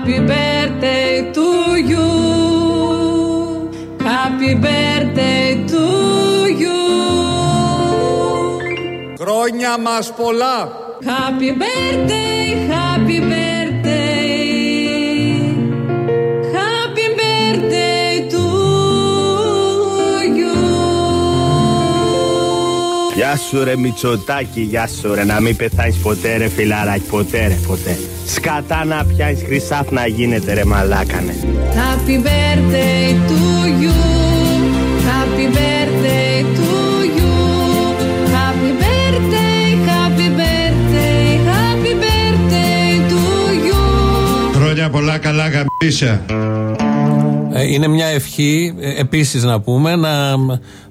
Happy birthday to you. Happy birthday to you. Χρόνια μας πολλά. Happy birthday, happy birthday. Happy birthday to you. Γεια σου ρε Μητσοτάκη, γεια σου ρε Να μην πεθάνεις ποτέ ρε φιλαράκι, ποτέ ρε ποτέ Σκατά να πιάνεις χρυσάφ να γίνεται ρε μαλάκανε Happy birthday to you. Happy birthday to you. Happy birthday, happy birthday, happy birthday to you. Χρόνια πολλά καλά γαμπίσια. Ε, Είναι μια ευχή, ε, επίσης να πούμε, να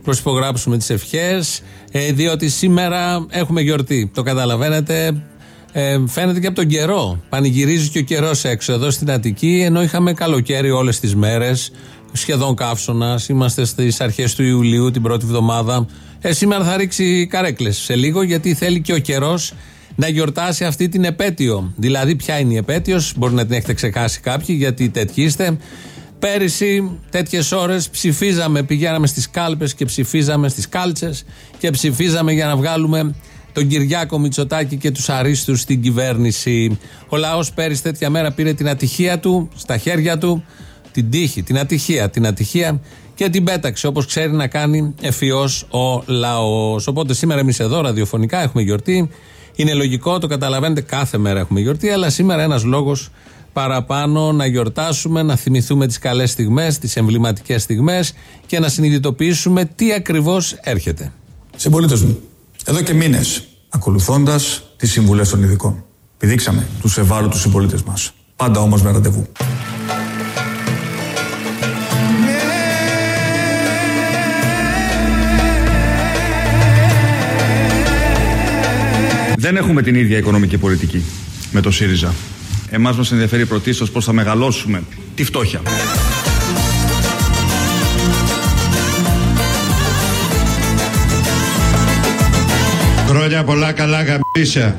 προσυπογράψουμε τις ευχές, ε, διότι σήμερα έχουμε γιορτή. Το καταλαβαίνετε, ε, φαίνεται και από τον καιρό. Πανηγυρίζει και ο καιρός έξω εδώ στην Αττική, ενώ είχαμε καλοκαίρι όλες τις μέρες, σχεδόν καύσωνα. Είμαστε στις αρχές του Ιουλίου, την πρώτη εβδομάδα. Ε, σήμερα θα ρίξει καρέκλες σε λίγο, γιατί θέλει και ο καιρός να γιορτάσει αυτή την επέτειο. Δηλαδή, ποια είναι η επέτειος, μπορεί να την έχετε ξεχάσει κάποιοι, γιατί τέτοιοι είστε. Πέρυσι, τέτοιες ώρες ψηφίζαμε, πηγαίναμε στις κάλπες και ψηφίζαμε στις κάλτσες και ψηφίζαμε για να βγάλουμε τον Κυριάκο Μητσοτάκη και τους αρίστους στην κυβέρνηση. Ο λαός πέρυσι τέτοια μέρα πήρε την ατυχία του στα χέρια του, την τύχη, την ατυχία, την ατυχία και την πέταξε όπως ξέρει να κάνει ευφυό ο λαός. Οπότε σήμερα εμείς εδώ ραδιοφωνικά έχουμε γιορτή. Είναι λογικό, το καταλαβαίνετε, κάθε μέρα έχουμε γιορτή, αλλά σήμερα ένας λόγος παραπάνω να γιορτάσουμε, να θυμηθούμε τις καλές στιγμές, τις εμβληματικές στιγμές και να συνειδητοποιήσουμε τι ακριβώς έρχεται. Συμπολίτε μου, εδώ και μήνες, ακολουθώντας τις συμβουλές των ειδικών, πηδήξαμε τους ευάλωτους συμπολίτες μας. Πάντα όμως με ραντεβού. Δεν έχουμε την ίδια οικονομική πολιτική με το ΣΥΡΙΖΑ. Εμάς μας ενδιαφέρει πρωτίστως πώς θα μεγαλώσουμε τη φτώχεια. Χρόνια πολλά καλά γαμπίσια.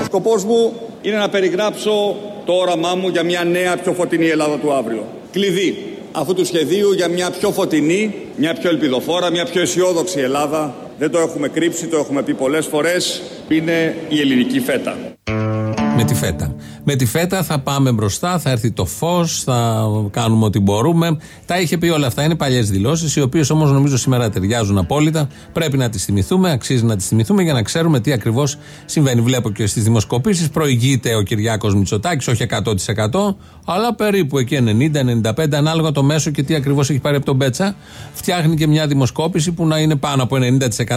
Ο σκοπός μου είναι να περιγράψω το όραμά μου για μια νέα πιο φωτεινή Ελλάδα του αύριο. Κλειδί αυτού του σχεδίου για μια πιο φωτεινή, μια πιο ελπιδοφόρα, μια πιο αισιόδοξη Ελλάδα. Δεν το έχουμε κρύψει, το έχουμε πει πολλές φορές. Είναι η ελληνική φέτα. Με τη φέτα. Με τη φέτα θα πάμε μπροστά, θα έρθει το φως, θα κάνουμε ό,τι μπορούμε. Τα είχε πει όλα αυτά. Είναι παλιές δηλώσεις, οι οποίες όμως νομίζω σήμερα ταιριάζουν απόλυτα. Πρέπει να τις θυμηθούμε, αξίζει να τις θυμηθούμε για να ξέρουμε τι ακριβώς συμβαίνει. Βλέπω και στις δημοσκοπήσεις προηγείται ο Κυριάκος Μητσοτάκης, όχι 100%, αλλά περίπου εκεί 90-95, ανάλογα το μέσο και τι ακριβώς έχει πάρει από τον Μπέτσα. Φτιάχνει και μια δημοσκόπηση που να είναι πάνω από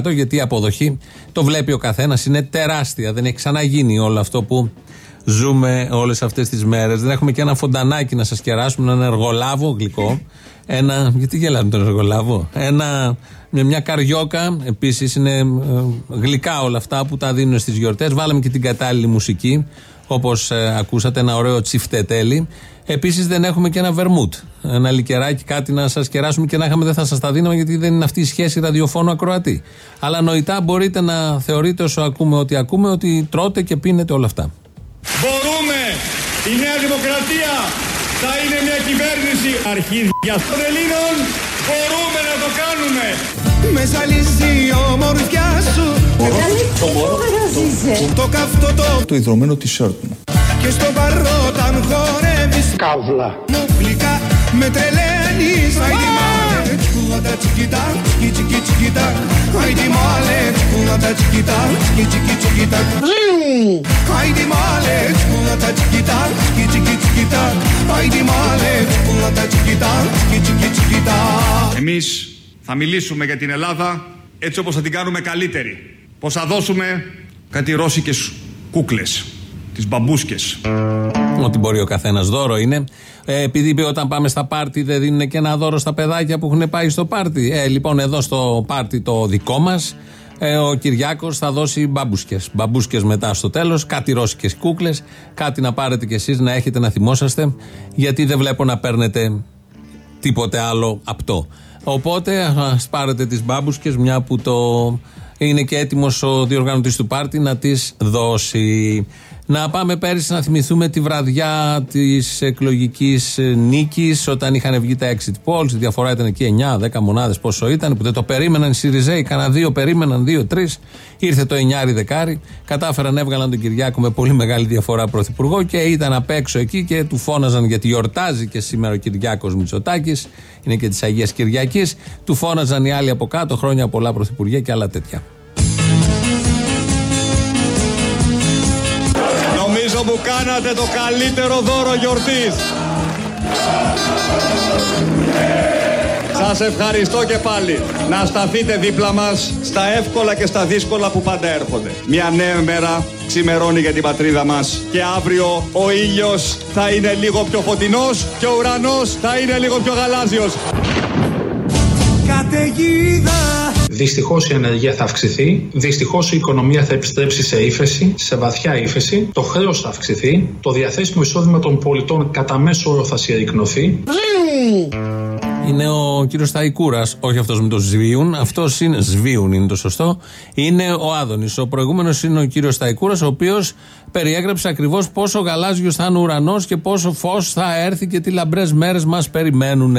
90% γιατί η αποδοχή το βλέπει ο καθένας, είναι τεράστια. Δεν έχει ξαναγίνει όλο αυτό που ζούμε όλες αυτές τις μέρες. Δεν έχουμε και ένα φοντανάκι να σας κεράσουμε, έναν εργολάβο γλυκό. Ένα. Γιατί γελάμε τον εργολάβο; Ένα, με μια καριόκα. Επίσης είναι ε, γλυκά όλα αυτά που τα δίνουν στις γιορτές. Βάλαμε και την κατάλληλη μουσική. Όπως ακούσατε, ένα ωραίο τσιφτετέλι. Επίσης δεν έχουμε και ένα βερμούτ. Ένα λικεράκι, κάτι να σας κεράσουμε και να είχαμε δεν θα σας τα δίναμε γιατί δεν είναι αυτή η σχέση ραδιοφώνου ακροατή. Αλλά νοητά μπορείτε να θεωρείτε όσο ακούμε ότι ακούμε ότι τρώτε και πίνετε όλα αυτά. Μπορούμε! Η Νέα Δημοκρατία θα είναι μια κυβέρνηση αρχίδια των Ελλήνων. Μπορούμε να το κάνουμε! Με ζαλίζει η ομορφιά σου Το καυτό το Το ιδρωμένο t-shirt μου. Και στο παρόταν χορεύεις Καύλα Μου γλυκά με τρελαίνεις Άιντι μάλε τσικούγατα τσικιτά Τσικι τσικι τσικιτά Άιντι μάλε τσικούγατα τσικιτά Τσικι τσικι τσικιτά Άιντι μάλε τσικούγατα τσικιτά Τσικι τσικι τσικιτά Άιντι μάλε τσικούγατα τσικιτά Τσικι τσικι τσικιτά Εμείς θα μιλήσουμε για την Ελλάδα έτσι όπως θα την κάνουμε καλύτερη. Πως θα δώσουμε κάτι ρώσικες κούκλες, τις μπαμπούσκες. Ό,τι μπορεί ο καθένας δώρο είναι. Ε, επειδή είπε όταν πάμε στα πάρτι δεν δίνουν και ένα δώρο στα παιδάκια που έχουν πάει στο πάρτι. Ε, λοιπόν, εδώ στο πάρτι το δικό μας, ε, ο Κυριάκος θα δώσει μπαμπούσκες. Μπαμπούσκες μετά στο τέλος, κάτι ρώσικες κούκλες, κάτι να πάρετε κι εσείς να έχετε να θυμόσαστε, γιατί δεν βλέπω να παίρνετε τίποτε άλλο απτό. Οπότε ας πάρετε τις μπάμπουσκε, μια που το είναι και έτοιμος ο διοργανωτής του πάρτι να τις δώσει. Να πάμε πέρυσι να θυμηθούμε τη βραδιά της εκλογικής νίκης, όταν είχαν βγει τα exit polls. Η διαφορά ήταν εκεί 9-10 μονάδες, πόσο ήταν, που δεν το περίμεναν οι Σιριζέοι. Κανένα δύο περίμεναν, δύο-τρει. Ήρθε το 9 δεκάρι. Κατάφεραν, έβγαλαν τον Κυριάκο με πολύ μεγάλη διαφορά πρωθυπουργό και ήταν απ' έξω εκεί και του φώναζαν γιατί γιορτάζει και σήμερα ο Κυριάκος Μητσοτάκης. Είναι και της Αγίας Κυριακής. Του φώναζαν οι άλλοι από κάτω χρόνια πολλά πρωθυπουργία και άλλα τέτοια. Νομίζω μου κάνατε το καλύτερο δώρο γιορτής. Σας ευχαριστώ και πάλι. Να σταθείτε δίπλα μας στα εύκολα και στα δύσκολα που πάντα έρχονται. Μια νέα μέρα ξημερώνει για την πατρίδα μας. Και αύριο ο ήλιος θα είναι λίγο πιο φωτεινός και ο ουρανός θα είναι λίγο πιο γαλάζιος. Καταιγίδα Δυστυχώς η ανεργία θα αυξηθεί. Δυστυχώς η οικονομία θα επιστρέψει σε ύφεση, σε βαθιά ύφεση. Το χρέος θα αυξηθεί. Το διαθέσιμο εισόδημα των πολιτών κατά μέσο όρο θα συρρυκνωθεί. Είναι ο κύριος Ταϊκούρα, όχι αυτός με το σβίουν. Αυτός είναι. Σβίουν είναι το σωστό. Είναι ο Άδωνης. Ο προηγούμενος είναι ο κύριος Ταϊκούρα, ο οποίος περιέγραψε ακριβώς πόσο γαλάζιος θα είναι ο ουρανός και πόσο φως θα έρθει και τι λαμπρές μέρες μας περιμένουν.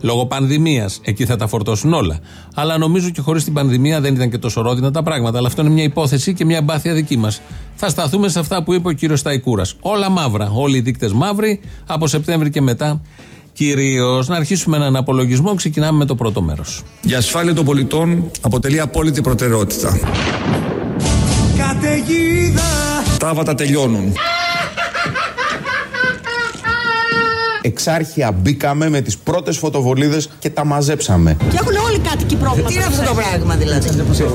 Λόγω πανδημίας. Εκεί θα τα φορτώσουν όλα. Αλλά νομίζω και χωρίς την πανδημία δεν ήταν και τόσο ρόδινα τα πράγματα. Αλλά αυτό είναι μια υπόθεση και μια εμπάθεια δική μας. Θα σταθούμε σε αυτά που είπε ο κύριος Ταϊκούρα. Όλα μαύρα. Όλοι οι δείκτες μαύροι από Σεπτέμβρη και μετά. Κυρίως να αρχίσουμε έναν απολογισμό. Ξεκινάμε με το πρώτο μέρος. Η ασφάλεια των πολιτών αποτελεί απόλυτη προτεραιότητα. Καταιγίδα Τα άβατα τελειώνουν. Εξάρχεια μπήκαμε με τις πρώτες φωτοβολίδες και τα μαζέψαμε. Και έχουν όλοι κάτοικοι πρόβλημα. Τι είναι αυτό το πράγμα δηλαδή;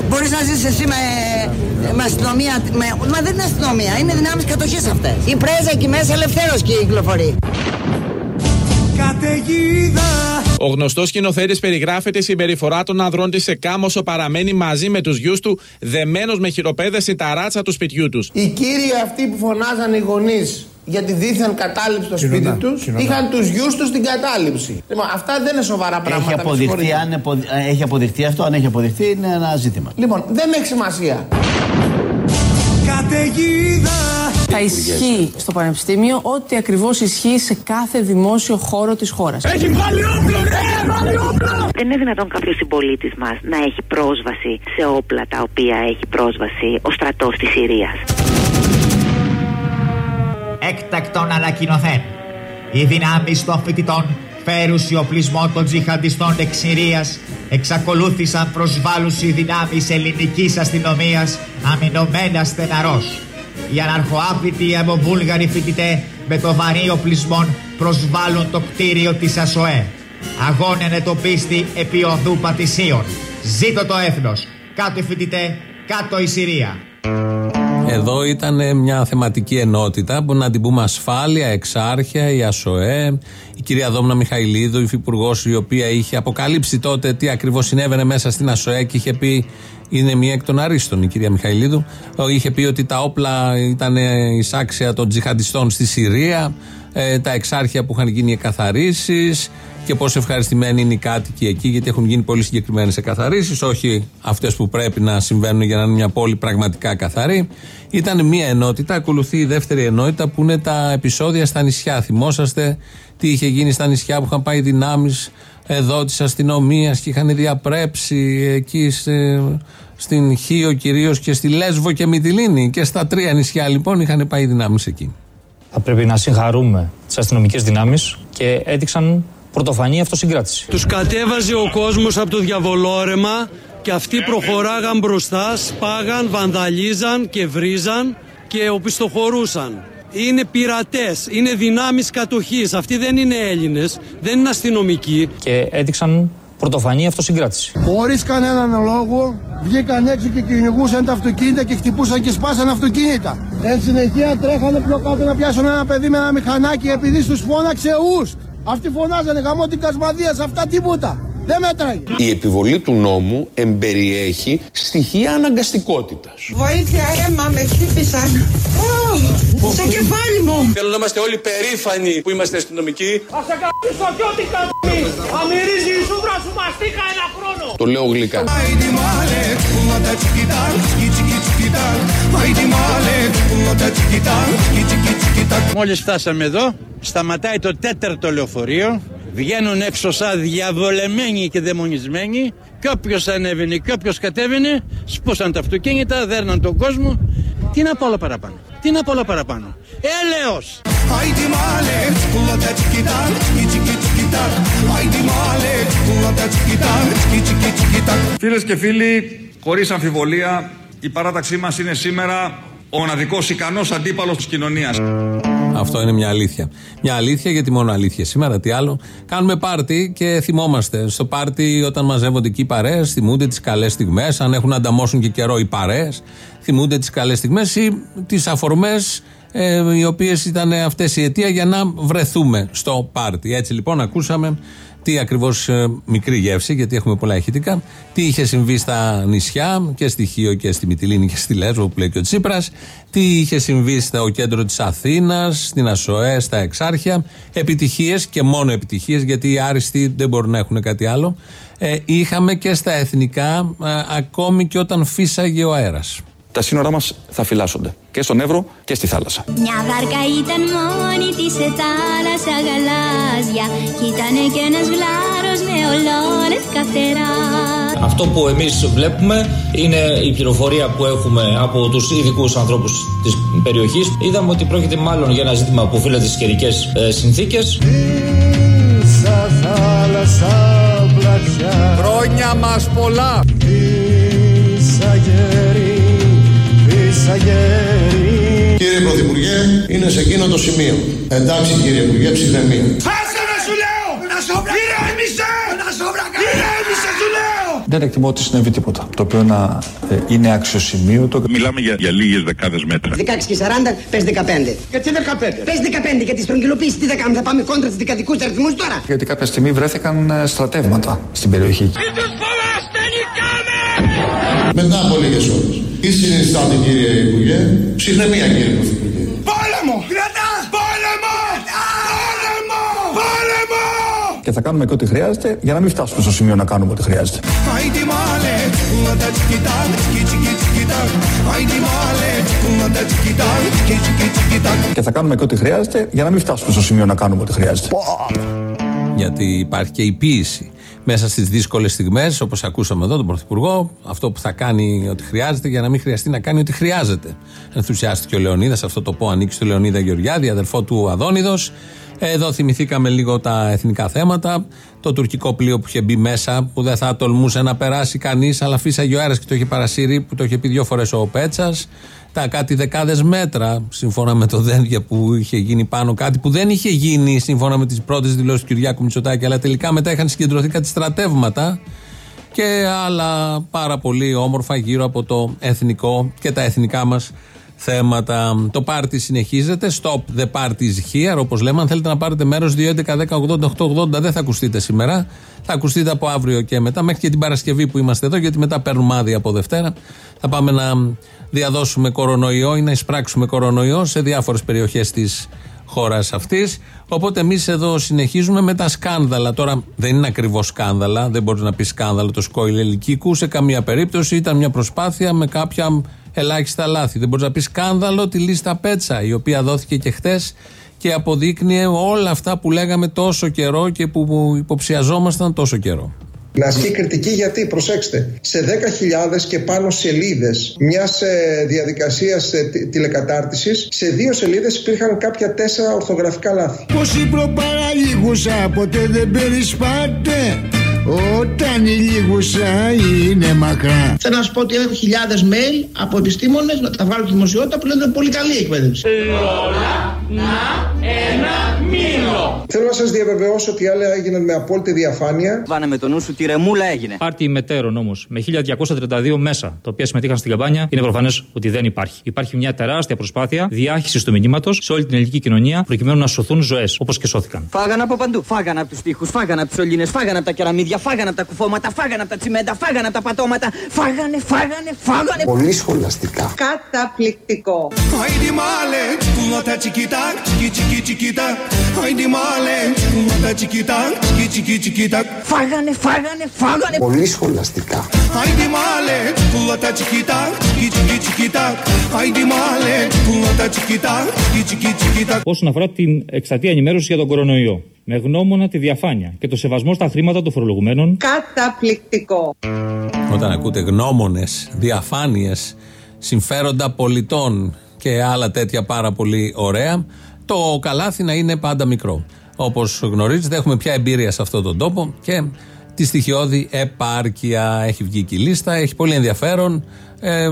Μπορείς να ζει εσύ με, με αστυνομία. Με, μα δεν είναι αστυνομία, είναι δυνάμεις κατοχής αυτές. Η πρέζα εκεί μέσα ελευθέρως και κυκλοφορεί. Καταιγίδα Ο γνωστός σκηνοθέτης περιγράφεται η συμπεριφορά των ανδρών της σε κάμωσο παραμένει μαζί με τους γιους του, δεμένος με χειροπέδες στην ταράτσα του σπιτιού τους. Οι κύριοι αυτοί που φωνάζαν οι γονείς για τη δίθεν κατάληψη στο σπίτι τους, είχαν τους γιους τους στην κατάληψη. Λοιπόν, αυτά δεν είναι σοβαρά πράγματα. Έχει με αποδειχθεί, συγχωρείτε. αν επο- έχει αποδειχθεί αυτό, αν έχει αποδειχθεί είναι ένα ζήτημα. Λοιπόν, δεν έχει σημασία. Καταιγίδα Θα ισχύει στο Πανεπιστήμιο ό,τι ακριβώς ισχύει σε κάθε δημόσιο χώρο της χώρας. Έχει βάλει όπλο, ναι, βάλει όπλο Δεν είναι δυνατόν κάποιος συμπολίτης μας να έχει πρόσβαση σε όπλα τα οποία έχει πρόσβαση ο στρατός της Συρίας. Έκτακτον ανακοινωθέν. Οι δυνάμεις των φοιτητών φέρουσι οπλισμό των τζιχαντιστών εξ Συρίας εξακολούθησαν προσβάλλουσι δυνάμεις ελληνικής αστυνομίας αμυνωμένα στεναρός. Οι αναρχοάπητοι αιμοβούλγαροι φοιτητέ με το βαρύ οπλισμό προσβάλλουν το κτίριο της ΑΣΟΕ. Αγώνενε το πίστη επί οδού πατησίων. Ζήτω το έθνος. Κάτω οι φοιτητέ, κάτω η Συρία. Εδώ ήταν μια θεματική ενότητα που να την πούμε ασφάλεια, εξάρχεια, η ΑΣΟΕ, η κυρία Δόμνα Μιχαηλίδου, υφυπουργός, η οποία είχε αποκαλύψει τότε τι ακριβώς συνέβαινε μέσα στην ΑΣΟΕ και είχε πει. Είναι μία εκ των αρίστων η κυρία Μιχαηλίδου. Είχε πει ότι τα όπλα ήταν εισάξια των τζιχαντιστών στη Συρία, ε, τα εξάρχεια που είχαν γίνει εκαθαρίσεις και πόσο ευχαριστημένοι είναι οι κάτοικοι εκεί, γιατί έχουν γίνει πολύ συγκεκριμένες εκαθαρίσεις, όχι αυτές που πρέπει να συμβαίνουν για να είναι μια πόλη πραγματικά καθαρή. Ήταν μια ενότητα, ακολουθεί η δεύτερη ενότητα που είναι τα επεισόδια στα νησιά. Θυμόσαστε τι είχε γίνει στα νησιά που είχαν πάει δυνάμεις εδώ τη αστυνομίας και είχαν διαπρέψει εκεί σε- στην Χίο κυρίως και στη Λέσβο και Μυτιλίνη. Και στα τρία νησιά λοιπόν είχαν πάει δυνάμεις εκεί. Θα πρέπει να συγχαρούμε τις αστυνομικές δυνάμεις και έδειξαν πρωτοφανή αυτοσυγκράτηση. Τους κατέβαζε ο κόσμος από το διαβολόρεμα και αυτοί προχωράγαν μπροστά, σπάγαν, βανδαλίζαν και βρίζαν και οπισθοχωρούσαν. Είναι πειρατές, είναι δυνάμεις κατοχής. Αυτοί δεν είναι Έλληνες, δεν είναι αστυνομικοί. Και έδειξαν πρωτοφανή αυτοσυγκράτηση. Χωρίς κανέναν λόγο βγήκαν έξω και κυνηγούσαν τα αυτοκίνητα και χτυπούσαν και σπάσαν αυτοκίνητα. Εν συνεχεία τρέχανε πιο κάτω να πιάσουν ένα παιδί με ένα μηχανάκι επειδή του φώναξε ους. Αυτοί φωνάζανε γαμώ την κασμαδία σε αυτά τίποτα. Δεν μέτραγε. Η επιβολή του νόμου εμπεριέχει στοιχεία αναγκαστικότητας. Βοήθεια, αίμα, με χτύπησαν. Ω, στο κεφάλι μου. Θέλω να είμαστε όλοι περήφανοι που είμαστε αστυνομικοί. Ας σε καθίσω κι ό,τι καμπή Θα μυρίζει η σούβρα σου μαστίκα ένα χρόνο Το λέω γλυκά. Ai di male, una da chiquita, chiqui chiqui chiquita. Ai di male, una da chiquita, chiqui chiqui chiquita. Μόλις φτάσαμε εδώ, σταματάει το τέταρτο λεωφορείο, βγαίνουν έξω σαν διαβολεμένοι και δαιμονισμένοι και όποιος ανέβαινε και όποιος κατέβαινε, σπούσαν τα αυτοκίνητα, δέρναν τον κόσμο. Τι να πω όλα παραπάνω, τι να πω όλα παραπάνω. Έλεος! Ai di male, una da chiquita, chiqui chiqui chiquita. Ai di male, una da chiquita, chiqui chiqui chiquita. Φίλες και φίλοι, χωρίς αμφιβολία, η παράταξή μας είναι σήμερα ο μοναδικός ικανός αντίπαλος της κοινωνίας. Αυτό είναι μια αλήθεια. Μια αλήθεια γιατί μόνο αλήθεια σήμερα. Τι άλλο. Κάνουμε πάρτι και θυμόμαστε. Στο πάρτι, όταν μαζεύονται εκεί οι παρέες, θυμούνται τις καλές στιγμές. Αν έχουν να ανταμώσουν και καιρό οι παρέες, θυμούνται τις καλές στιγμές ή τις αφορμές ε, οι οποίες ήταν αυτές η αιτία για να βρεθούμε στο πάρτι. Έτσι λοιπόν ακούσαμε τι ακριβώς μικρή γεύση, γιατί έχουμε πολλά ηχητικά, τι είχε συμβεί στα νησιά και στη Χίο και στη Μυτιλίνη και στη Λέσβο που λέει και ο Τσίπρας, τι είχε συμβεί στο κέντρο της Αθήνας, στην Ασοέ, στα Εξάρχεια. Επιτυχίες και μόνο επιτυχίες, γιατί οι άριστοι δεν μπορούν να έχουν κάτι άλλο. Ε, είχαμε και στα εθνικά, ε, ακόμη και όταν φύσαγε ο αέρας. Τα σύνορά μας θα φυλάσσονται και στον Εύρο και στη θάλασσα. Μια βάρκα ήταν μόνη της σε θάλασσα γαλάζια Κι ήτανε κι ένας γλάρος με ολόνευκα φτερά Αυτό που εμείς βλέπουμε είναι η πληροφορία που έχουμε από τους ειδικούς ανθρώπους της περιοχής. Είδαμε ότι πρόκειται μάλλον για ένα ζήτημα που οφείλεται στις καιρικές ε, συνθήκες. Ίσα θάλασσα πλατιά Χρόνια μας πολλά. Ίσα γέρι Κύριε Πρωθυπουργέ, είναι σε εκείνο το σημείο. Εντάξει κύριε Υπουργέ, ψυχραιμία. Άσε να σου λέω! Ηρέμησε! Ηρέμησε σου λέω! Δεν εκτιμώ ότι συνέβη τίποτα. Το οποίο να ε, είναι αξιοσημείωτο. Μιλάμε για, για λίγες δεκάδες μέτρα. 16 και 40, πες 15. Γιατί 15. Πες 15 για τη στρογγυλοποίηση. Τι θα κάνουμε, θα πάμε κόντρα στους δικατικούς αριθμούς τώρα; Γιατί κάποια στιγμή βρέθηκαν ε, στρατεύματα στην περιοχή. Μετά από λίγες ώρες. Τι συνιστάτε κύριε Υπουργέ, ψυχραιμία κύριε Πρωθυπουργέ. Πόλεμο! Κρατά! Πόλεμο! Πόλεμο! Πόλεμο! Και θα κάνουμε και ό,τι χρειάζεται για να μην φτάσουμε στο σημείο να κάνουμε ό,τι χρειάζεται. Ai di male, una da chiquita, chiqui chiqui chiquita. Ai di male, una da chiquita, chiqui chiqui chiquita. Και θα κάνουμε και ό,τι χρειάζεται για να μην φτάσουμε στο σημείο να κάνουμε ό,τι χρειάζεται. Γιατί υπάρχει και η πίεση μέσα στις δύσκολες στιγμές, όπως ακούσαμε εδώ τον Πρωθυπουργό, αυτό που θα κάνει ό,τι χρειάζεται για να μην χρειαστεί να κάνει ό,τι χρειάζεται. Ενθουσιάστηκε ο Λεωνίδας, αυτό το πω ανήκει στο Λεωνίδα Γεωργιάδη, αδερφό του Αδόνιδος. Εδώ θυμηθήκαμε λίγο τα εθνικά θέματα. Το τουρκικό πλοίο που είχε μπει μέσα, που δεν θα τολμούσε να περάσει κανείς, αλλά φύσαγε ο αέρας και το είχε παρασύρει, που το είχε πει δύο φορές ο Πέτσας. Τα κάτι δεκάδες μέτρα, σύμφωνα με το δένδια που είχε γίνει πάνω, κάτι που δεν είχε γίνει σύμφωνα με τις πρώτες δηλώσεις του Κυριάκου Μητσοτάκη, αλλά τελικά μετά είχαν συγκεντρωθεί κάτι στρατεύματα και άλλα πάρα πολύ όμορφα γύρω από το εθνικό και τα εθνικά μας θέματα. Το πάρτι συνεχίζεται. Stop the parties here, όπως λέμε. Αν θέλετε να πάρετε μέρος, 2.11.10.80.880 δεν θα ακουστείτε σήμερα. Θα ακουστείτε από αύριο και μετά, μέχρι και την Παρασκευή που είμαστε εδώ, γιατί μετά παίρνουμε άδεια από Δευτέρα. Θα πάμε να διαδώσουμε κορονοϊό ή να εισπράξουμε κορονοϊό σε διάφορες περιοχές της χώρας αυτής. Οπότε εμείς εδώ συνεχίζουμε με τα σκάνδαλα. Τώρα δεν είναι ακριβώς σκάνδαλα, δεν μπορείς να πεις σκάνδαλο το σκόιλ ελικίκου σε καμία περίπτωση. Ήταν μια προσπάθεια με κάποια ελάχιστα λάθη. Δεν μπορείς να πεις σκάνδαλο τη λίστα Πέτσα, η οποία δόθηκε και χθε και αποδείκνυε όλα αυτά που λέγαμε τόσο καιρό και που υποψιαζόμασταν τόσο καιρό. Να ασκεί κριτική γιατί, προσέξτε, σε 10.000 και πάνω σελίδες μιας ε, διαδικασίας ε, τι- τηλεκατάρτισης, σε δύο σελίδες υπήρχαν κάποια τέσσερα ορθογραφικά λάθη. Πως η προπαραλίγουσα ποτέ δεν περισπάται όταν η λίγουσα είναι μακρά. Θέλω να σου πω ότι έχω χιλιάδες mail από επιστήμονες να τα βγάλω στη δημοσιότητα που λένε ότι είναι πολύ καλή η εκπαίδευση. Θέλω να σας διαβεβαιώσω ότι άλλα έγιναν με απόλυτη διαφάνεια. Βάνε με το νου σου, τη ρεμούλα έγινε. Πάρτι μετέρων όμως με 1232 μέσα, τα οποία συμμετείχαν στην καμπάνια, είναι προφανές ότι δεν υπάρχει. Υπάρχει μια τεράστια προσπάθεια διάχυσης του μηνύματος σε όλη την ελληνική κοινωνία προκειμένου να σωθούν ζωές, όπως και σώθηκαν. Φάγανε από παντού. Φάγανε από τους τοίχους, φάγανε από τους σωλήνες, φάγανε από τα κεραμίδια, φάγανε από τα κουφάρια. φώματα, φάγανε από τα τσιμέντα, φάγανε από τα πατώματα. Φάγανε, φάγανε, φάγανε. Πολύ σχολαστικά. Καταπληκτικό. Haydi male, çikolata çikita, çiki çiki çikita. Haydi male, çikolata çikita, çiki çiki çikita. Φάγανε, φάγανε, φάγανε. Πολύ σχολαστικά. Haydi male, çikolata çikita, çiki çiki çikita. Haydi male, çikolata çikita, çiki çiki çikita. Όσον αφορά την εκστατεία ενημέρωσης για τον κορονοϊό. Με γνώμονα τη διαφάνεια και το σεβασμό στα χρήματα των φορολογουμένων. Καταπληκτικό. Όταν ακούτε γνώμονες, διαφάνειες, συμφέροντα πολιτών και άλλα τέτοια πάρα πολύ ωραία, το καλάθι να είναι πάντα μικρό. Όπως γνωρίζετε, έχουμε πια εμπειρία σε αυτόν τον τόπο και τη στοιχειώδη επάρκεια. Έχει βγει και η λίστα, έχει πολύ ενδιαφέρον. Ε,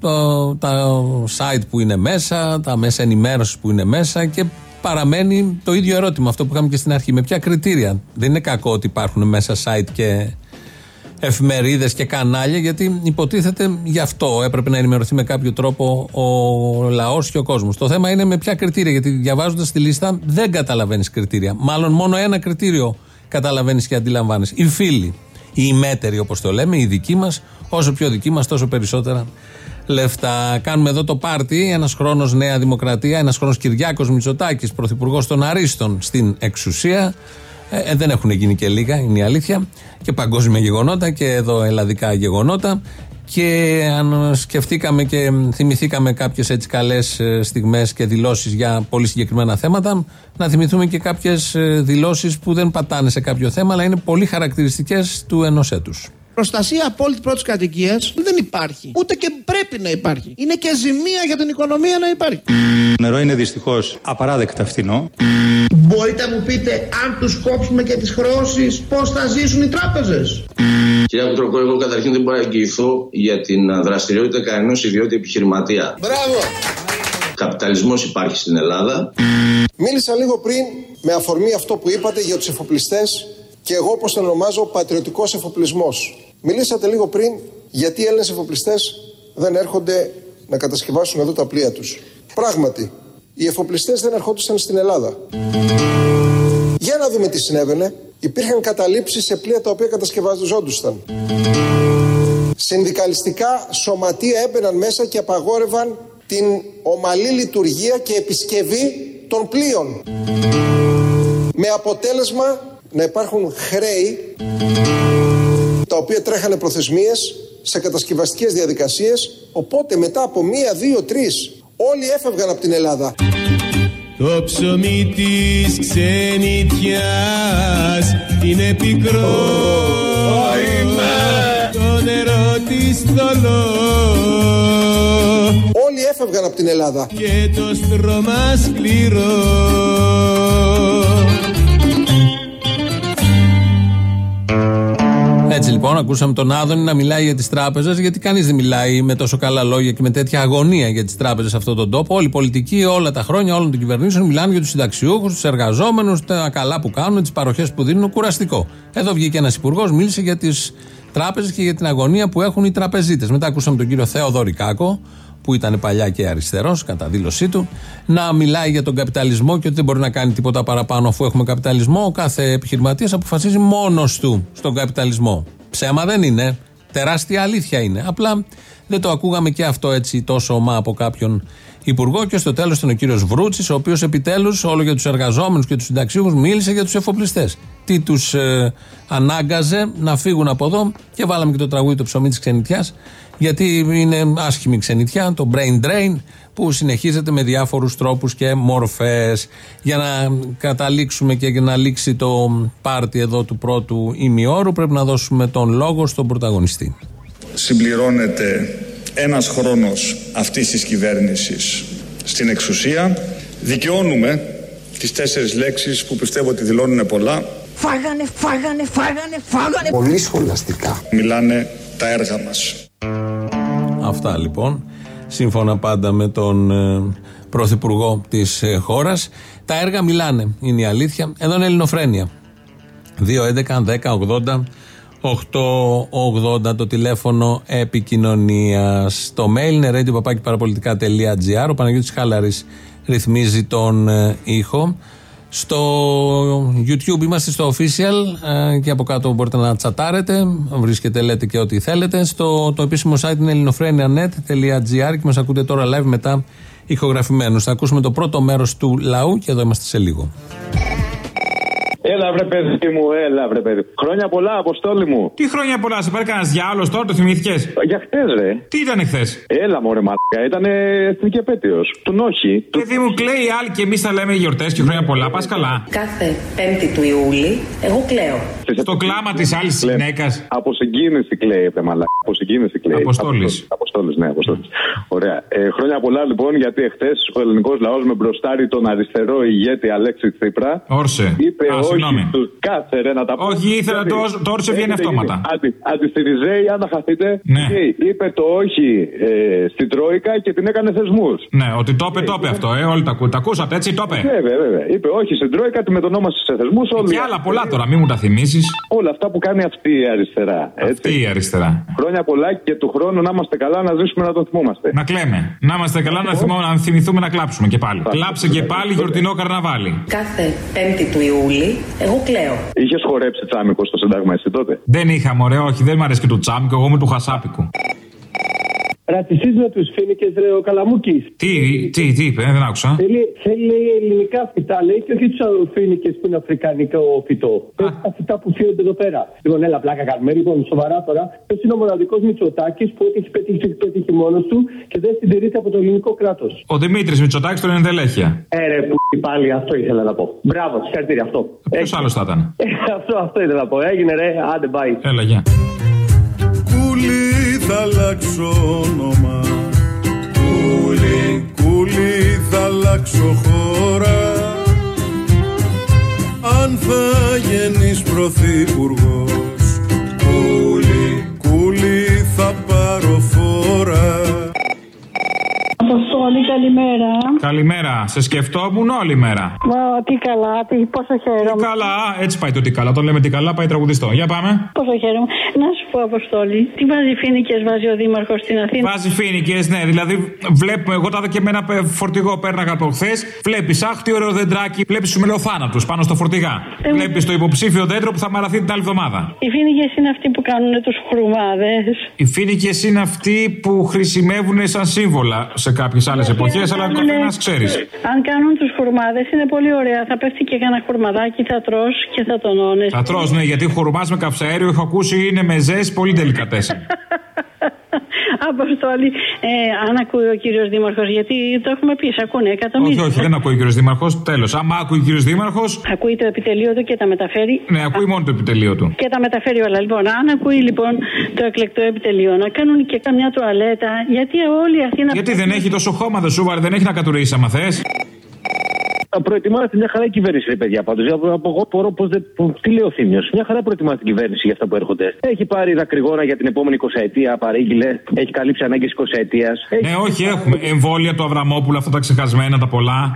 το, τα site που είναι μέσα, τα μέσα ενημέρωσης που είναι μέσα και παραμένει το ίδιο ερώτημα αυτό που είχαμε και στην αρχή. Με ποια κριτήρια. Δεν είναι κακό ότι υπάρχουν μέσα site και εφημερίδες και κανάλια, γιατί υποτίθεται γι' αυτό έπρεπε να ενημερωθεί με κάποιο τρόπο ο λαός και ο κόσμος. Το θέμα είναι με ποια κριτήρια, γιατί διαβάζοντας τη λίστα δεν καταλαβαίνεις κριτήρια. Μάλλον μόνο ένα κριτήριο καταλαβαίνεις και αντιλαμβάνεις. Οι φίλοι, οι ημέτεροι όπως το λέμε, οι δικοί μας, όσο πιο δικοί μας, τόσο περισσότερα λεφτά. Κάνουμε εδώ το πάρτι, ένας χρόνος Νέα Δημοκρατία, ένας χρόνος Κυριάκος Μητσοτάκης, πρωθυπουργός των Αρίστων στην εξουσία. Ε, ε, δεν έχουν γίνει και λίγα, είναι η αλήθεια. Και παγκόσμια γεγονότα και εδώ ελλαδικά γεγονότα. Και αν σκεφτήκαμε και θυμηθήκαμε κάποιες έτσι καλές στιγμές και δηλώσεις για πολύ συγκεκριμένα θέματα, να θυμηθούμε και κάποιες δηλώσεις που δεν πατάνε σε κάποιο θέμα, αλλά είναι πολύ χαρακτηριστικές του ενός έτους. Προστασία απόλυτη πρώτης κατοικίας δεν υπάρχει. Ούτε και πρέπει να υπάρχει. Είναι και ζημία για την οικονομία να υπάρχει. Το νερό είναι δυστυχώς απαράδεκτα φθηνό. Μπορείτε να μου πείτε αν τους κόψουμε και τις χρεώσει, πώς θα ζήσουν οι τράπεζες; Κυρία Κουτροκό, εγώ καταρχήν δεν μπορώ να εγγυηθώ για την δραστηριότητα κανένας ιδιώτη επιχειρηματία. Μπράβο! Καπιταλισμός υπάρχει στην Ελλάδα. Μίλησα λίγο πριν με αφορμή αυτό που είπατε για τους εφοπλιστές και εγώ όπως τον ονομάζω πατριωτικός εφοπλισμός. Μιλήσατε λίγο πριν γιατί οι Έλληνες εφοπλιστές δεν έρχονται να κατασκευάσουν εδώ τα πλοία τους. Πράγματι, οι εφοπλιστές δεν ερχόντουσαν στην Ελλάδα. Για να δούμε τι συνέβαινε. Υπήρχαν καταλήψεις σε πλοία τα οποία κατασκευαζόντουσαν. Συνδικαλιστικά σωματεία έμπαιναν μέσα και απαγόρευαν την ομαλή λειτουργία και επισκευή των πλοίων. Με αποτέλεσμα να υπάρχουν χρέη τα οποία τρέχανε προθεσμίες σε κατασκευαστικές διαδικασίες οπότε μετά από μία, δύο, τρεις όλοι έφευγαν από την Ελλάδα. Το ψωμί της ξενιτιάς είναι πικρό. Το νερό της θολό Όλοι έφευγαν από την Ελλάδα. Και το στρώμα σκληρό Έτσι λοιπόν, ακούσαμε τον Άδωνη να μιλάει για τις τράπεζες, γιατί κανείς δεν μιλάει με τόσο καλά λόγια και με τέτοια αγωνία για τις τράπεζες σε αυτόν τον τόπο. Όλοι οι πολιτικοί, όλα τα χρόνια, όλων των κυβερνήσεων μιλάνε για τους συνταξιούχους, τους εργαζόμενους, τα καλά που κάνουν, τις παροχές που δίνουν. Κουραστικό. Εδώ βγήκε ένας υπουργός, μίλησε για τις τράπεζες και για την αγωνία που έχουν οι τραπεζίτες. Μετά ακούσαμε τον κύριο Θεοδόρη Κάκο, που ήταν παλιά και αριστερός, κατά δήλωσή του, να μιλάει για τον καπιταλισμό και ότι δεν μπορεί να κάνει τίποτα παραπάνω αφού έχουμε καπιταλισμό. Ο κάθε επιχειρηματίας αποφασίζει μόνος του στον καπιταλισμό. Ψέμα δεν είναι. Τεράστια αλήθεια είναι. Απλά δεν το ακούγαμε και αυτό έτσι τόσο ομά από κάποιον υπουργό. Και στο τέλος ήταν ο κύριος Βρούτσης, ο οποίος επιτέλους όλο για τους εργαζόμενους και τους συνταξίχου μίλησε για τους εφοπλιστές. Τι τους ε, ανάγκαζε να φύγουν από εδώ και βάλαμε και το τραγούδι το ψωμί της ξενιτιάς γιατί είναι άσχημη ξενιτιά, το brain drain, που συνεχίζεται με διάφορους τρόπους και μορφές. Για να καταλήξουμε και για να λήξει το πάρτι εδώ του πρώτου ημιώρου, πρέπει να δώσουμε τον λόγο στον πρωταγωνιστή. Συμπληρώνεται ένας χρόνος αυτής της κυβέρνησης στην εξουσία. Δικαιώνουμε τις τέσσερις λέξεις που πιστεύω ότι δηλώνουν πολλά. Φάγανε, φάγανε, φάγανε, φάγανε. Πολύ σχολαστικά. Μιλάνε τα έργα μας. Αυτά λοιπόν, σύμφωνα πάντα με τον ε, πρωθυπουργό της ε, χώρας. Τα έργα μιλάνε, είναι η αλήθεια. Εδώ είναι Ελληνοφρένια. 2, 11, 10, 80, 880 το τηλέφωνο επικοινωνίας. Το mail είναι radio.parapolitica.gr Ο Παναγιώτης Χάλαρης ρυθμίζει τον ε, ήχο. Στο YouTube είμαστε στο official ε, και από κάτω μπορείτε να τσατάρετε. Βρίσκετε, λέτε και ό,τι θέλετε. Στο το επίσημο site είναι ελληνοφρένια.net.gr και μας ακούτε τώρα live μετά ηχογραφημένους. Θα ακούσουμε το πρώτο μέρος του λαού και εδώ είμαστε σε λίγο. Έλα βρε παιδί μου, έλα βρε παιδί. Χρόνια πολλά, αποστόλη μου. Τι χρόνια πολλά, σε πάρει κανένας διάλογος τώρα, το θυμήθηκες; Για χτε, ρε. Τι ήταν χθες; Έλα, μωρέ μαλάκα, ήταν εθνική επέτειο. Του όχι. Παιδί μου, κλαίει η άλλη και εμείς θα λέμε γιορτές και χρόνια πολλά, πας καλά. Κάθε 5η του Ιούλη, εγώ κλαίω. Στο κλάμα της άλλης γυναίκας. Από συγκίνηση κλαίει, ρε μαλάκα. Από συγκίνηση κλαίει. Αποστόλης. Αποστόλης, ναι, αποστόλης. Ωραία. Ε, χρόνια πολλά λοιπόν, γιατί εχθές ο ελληνικός λαός με μπροστάρει τον αριστερό ηγέτη Αλέξη Τσίπρα. Όρσε. Είπε Α, όχι συγγνώμη. στους- Κάτσε ρε να τα πω. Όχι, ήθελα το, το όρσε βγαίνει αυτόματα. Αντιστηριζέη, αν τα χαθείτε. Ναι. Και είπε το όχι ε, στην Τρόικα και την έκανε θεσμούς. Ναι, ότι το είπε, το είπε αυτό, ε, όλοι τα, ακού- τα ακούσατε, έτσι το είπε. Βέβαια, βέβαια. Είπε όχι στην Τρόικα, τη μετονόμασε σε θεσμούς. Και άλλα πολλά τώρα, μην μου τα θυμίσεις. Όλα αυτά που κάνει αυτή η αριστερά. Έτσι. Αυτή η αριστερά. Χρόνια πολλά και του χρόνου να είμαστε καλά, να ζήσουμε να τον θυμόμαστε. Να κλαίμε. Να είμαστε καλά, να, θυμώ, να θυμηθούμε να κλάψουμε και πάλι. Κλάψε και πάλι γιορτινό καρναβάλι. Κάθε 5η του Ιούλη, εγώ κλαίω. Είχες χορέψει τσάμικο στο Σύνταγμα εσύ τότε; Δεν είχα μωρέ, όχι, δεν μου αρέσει και το τσάμικο, εγώ είμαι του χασάπικου. Ρατσιστής με τους φίνικες, ρε ο Καλαμούκης. Τι, τι, τι είπε, ε, δεν άκουσα. Θέλει, θέλει λέει, ελληνικά φυτά, λέει, και όχι τους φίνικες που είναι αφρικανικό φυτό. Θέλει τα φυτά που φύγονται εδώ πέρα. Λοιπόν, έλα, πλάκα κάνουμε. Λοιπόν, σοβαρά τώρα, ποιο είναι ο μοναδικός Μητσοτάκης που ό,τι έχει πετύχει, το έχει πετύχει μόνος του και δεν συντηρείται από το ελληνικό κράτος. Ο Δημήτρης Μητσοτάκης τον ενδελέχεια. Ε, ρε, που πάλι αυτό ήθελα να πω. Μπράβο, συγχαρητήρια αυτό. Ποιος άλλος θα ήταν; Ε, αυτό, αυτό ήθελα να πω. Έγινε, ρε, άντε, bye. Έλα, γεια. Κούλι θα αλλάξω όνομα. Κούλι Κούλι θα αλλάξω χώρα. Αν θα γεννείς πρωθυπουργός Κούλι Κούλι θα πάρω φόρα Αποστόλη, καλημέρα. Καλημέρα. Σε σκεφτόμουν όλη μέρα. Μα, τι καλά, τι, πόσο χαίρομαι. Καλά, έτσι πάει το τι καλά. Το λέμε τι καλά, πάει τραγουδιστό. Για πάμε. Πόσο χαίρομαι. Να σου πω, Αποστόλη, τι βάζει φίνικε βάζει ο Δήμαρχος στην Αθήνα; Βάζει φίνικε, ναι. Δηλαδή, βλέπουμε, εγώ τα είδα και με ένα πε- φορτηγό πέρναγα από χθες. Βλέπεις, αχ, τι ωραίο δεντράκι. Βλέπεις του μελοθάνατους πάνω στο φορτηγά. Ε, Βλέπεις το υποψήφιο δέντρο που θα μαραθεί την άλλη εβδομάδα. Οι φίνικε είναι αυτοί που κάνουν τους χρουμάδες. Οι φίνικε είναι αυτοί που χρησιμεύουν σαν σύμβολα σε κάποιες άλλες εποχές, αλλά ο καθένας ξέρεις. Αν κάνουν τους χουρμάδες είναι πολύ ωραία. Θα πέφτει και κανένα χουρμαδάκι, θα τρως και θα τονώνες. Θα τρως, ναι, γιατί χουρμάς με καυσαέριο έχω ακούσει είναι μεζέ πολύ τελικατέ. Αποστόλη, ε, αν ακούει ο κύριος Δήμαρχος, γιατί το έχουμε πει, σε ακούνε όχι, εκατομμύρια. όχι, δεν ακούει ο κύριος Δήμαρχος. Τέλος. Άμα άκουει ο κύριος Δήμαρχο, Ακούει το επιτελείο του και τα μεταφέρει. ναι, ακούει μόνο το επιτελείο του. Και τα μεταφέρει όλα. Λοιπόν, αν ακούει λοιπόν το εκλεκτό επιτελείο να κάνουν και καμιά τουαλέτα, γιατί όλη η Αθήνα. Γιατί δεν έχει τόσο χώμα, δεν σου βάλε, δεν έχει να κατουρίσει άμα θες. Προετοιμάζεται μια χαρά η κυβέρνηση, ρε παιδιά. Πάντως, από εγώ μπορώ πώ δεν. που- Τι λέει ο Θήμιος; Μια χαρά προετοιμάζει την κυβέρνηση για αυτά που έρχονται. Έχει πάρει δακρυγόνα για την επόμενη 20 ετία, παρήγγειλε. Έχει καλύψει ανάγκες 20 ετία. Ναι, όχι, έχουμε εμβόλια του Αβραμόπουλου, αυτά τα ξεχασμένα, τα πολλά.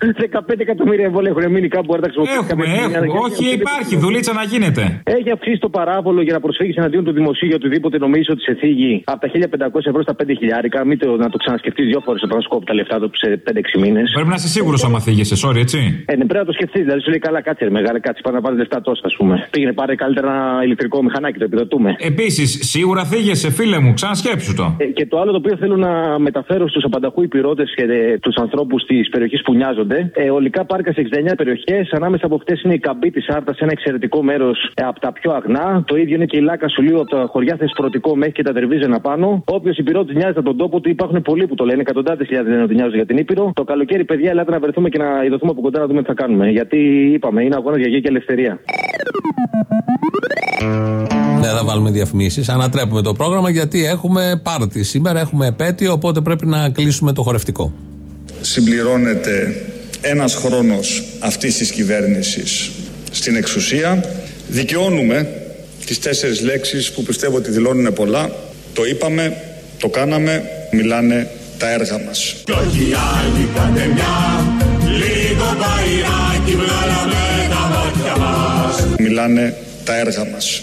15 εκατομμύρια εμβόλια έχουν μείνει κάπου μπορεί να τα χρησιμοποιήσει. Έχουμε, κάποια στιγμή, έχουμε. αλλά Όχι, γιατί- υπάρχει, δουλίτσα να γίνεται. Έχει αυξήσει το παράβολο για να προσφύγεις εναντίον του δημοσίου για οτιδήποτε νομίζεις ότι σε θίγει από τα 1500 ευρώ στα 5 χιλιάρικα. Μην το, να το ξανασκεφτείς δύο φορές όταν σου κόβει τα λεφτά του σε 5-6 μήνες. Πρέπει να είσαι σίγουρος άμα θίγεσαι, sorry, έτσι; Ε, ναι, πρέπει να το σκεφτεί. Δηλαδή σου λέει καλά, κάτσε, ρε, μεγάλε, κάτσε. Πάμε να πάρει λεφτά τόσα, ας πούμε. Πήγαινε πάρε καλύτερα ένα ηλεκτρικό μηχανάκι, το επιδοτούμε. Επίσης, σίγουρα θίγεσαι, φίλε μου, ξανασκέψου το. Ε, και το άλλο το οποίο θέλω να μεταφέρω στους απανταχού υπηρώτες και ε, τους ανθρώπους της περιοχής που νοιάζονται. Ε, ολικά πάρκα σε 69 περιοχές. Ανάμεσα από αυτές είναι η καμπή της Άρτας, ένα εξαιρετικό μέρος ε, από τα πιο αγνά. Το ίδιο είναι και η Λάκα Σουλίου από τα χωριά Θεσπρωτικό μέχρι και τα Τερβίζενα πάνω. Όποιος υπηρώτης νοιάζεται από τον τόπο του, υπάρχουν πολλοί που το λένε. Εκατοντάδες χιλιάδες λένε ότι νοιάζονται για την Ήπειρο. Το καλοκαίρι, παιδιά, ελάτε να βρεθούμε και να ειδωθούμε από κοντά να δούμε τι θα κάνουμε. Γιατί είπαμε, είναι αγώνας για γη και ελευθερία. Δεν θα βάλουμε διαφημίσεις. Ανατρέπουμε το πρόγραμμα γιατί έχουμε πάρτι. Σήμερα έχουμε επέτειο, οπότε πρέπει να κλείσουμε το χορευτικό. Συμπληρώνεται ένας χρόνος αυτής της κυβέρνησης στην εξουσία. Δικαιώνουμε τις τέσσερις λέξεις που πιστεύω ότι δηλώνουν πολλά. Το είπαμε, το κάναμε, μιλάνε τα έργα μας. Κι όχι άλλοι Μιλάνε τα έργα μας.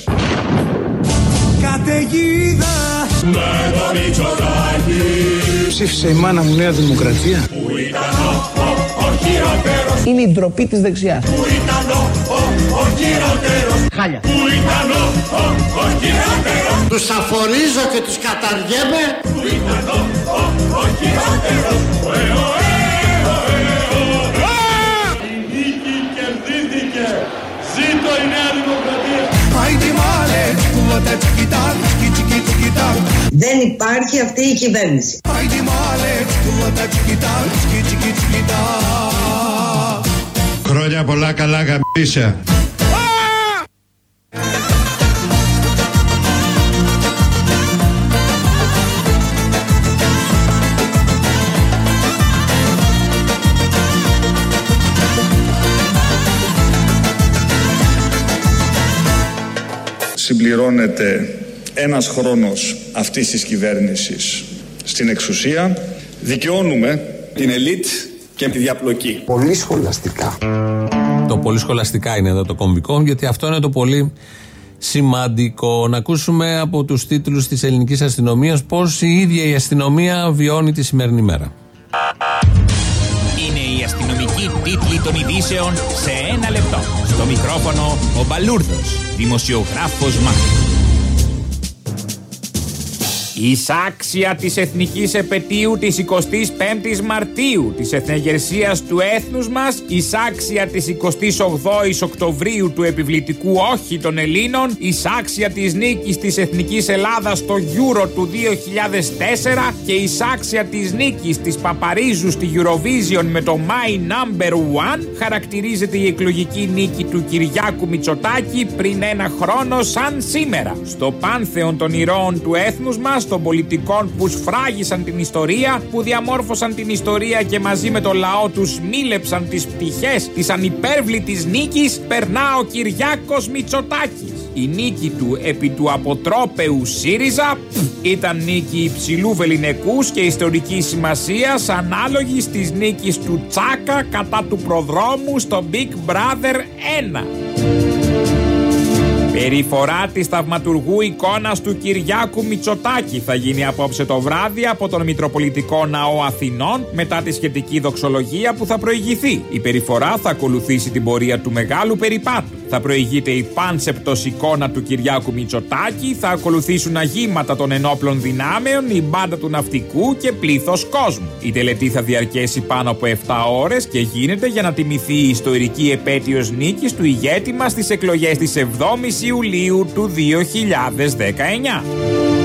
Καταιγίδα Με το Μητσοτάκι Ψήφισε η μάνα μου Νέα Δημοκρατία. Που ήταν ο, ο, όχι Είναι η ντροπή της δεξιάς. Πού ήταν ο, ο, ο χειρότερος Χάλια. Πού ήταν ο, ο, ο χειρότερος Τους αφορίζω και τους καταργέμαι. Πού ήταν ο, ο, ο χειρότερος Δεν υπάρχει αυτή η κυβέρνηση. Άιντι μάλε, κουβάτα τσικιτά, τσικι τσικι τσικιτά Χρόνια πολλά καλά γαμπίσια. Συμπληρώνεται ένας χρόνος αυτής της κυβέρνησης στην εξουσία. Δικαιώνουμε την ελίτ και τη διαπλοκή. Πολύ σχολαστικά. Το πολύ σχολαστικά είναι εδώ το κομβικό, γιατί αυτό είναι το πολύ σημαντικό. Να ακούσουμε από τους τίτλους της ελληνικής αστυνομίας πώς η ίδια η αστυνομία βιώνει τη σημερινή μέρα. Είναι η αστυνομική τίτλη των ειδήσεων σε ένα λεπτό. Στο μικρόφωνο ο Μπαλούρδος, δημοσιογράφος Μάρκος. Η σάξια της εθνικής επαιτίου της 25ης Μαρτίου της εθνεγερσίας του έθνους μας, η σάξια της 28ης Οκτωβρίου του επιβλητικού όχι των Ελλήνων, η σάξια της νίκης της εθνικής Ελλάδας στο Euro του 2004 και η σάξια της νίκης της Παπαρίζου στη Eurovision με το My Number One χαρακτηρίζεται η εκλογική νίκη του Κυριάκου Μητσοτάκη πριν ένα χρόνο σαν σήμερα. Στο πάνθεον των ηρώων του έθνους μας, των πολιτικών που σφράγισαν την ιστορία, που διαμόρφωσαν την ιστορία και μαζί με το λαό τους μίλεψαν τις πτυχές της ανυπέρβλητης νίκης, περνά ο Κυριάκος Μητσοτάκης. Η νίκη του επί του αποτρόπαιου ΣΥΡΙΖΑ πφ, ήταν νίκη υψηλού βεληνικούς και ιστορικής σημασίας ανάλογη της νίκης του Τσάκα κατά του προδρόμου στο Big Brother 1. Περιφορά της θαυματουργού εικόνας του Κυριάκου Μητσοτάκη θα γίνει απόψε το βράδυ από τον Μητροπολιτικό Ναό Αθηνών μετά τη σχετική δοξολογία που θα προηγηθεί. Η περιφορά θα ακολουθήσει την πορεία του μεγάλου περιπάτου. Θα προηγείται η πάνσεπτος εικόνα του Κυριάκου Μητσοτάκη, θα ακολουθήσουν αγήματα των ενόπλων δυνάμεων, η μπάντα του ναυτικού και πλήθος κόσμου. Η τελετή θα διαρκέσει πάνω από 7 ώρες και γίνεται για να τιμηθεί η ιστορική επέτειος νίκης του ηγέτη μας στις εκλογές της 7ης Ιουλίου του 2019.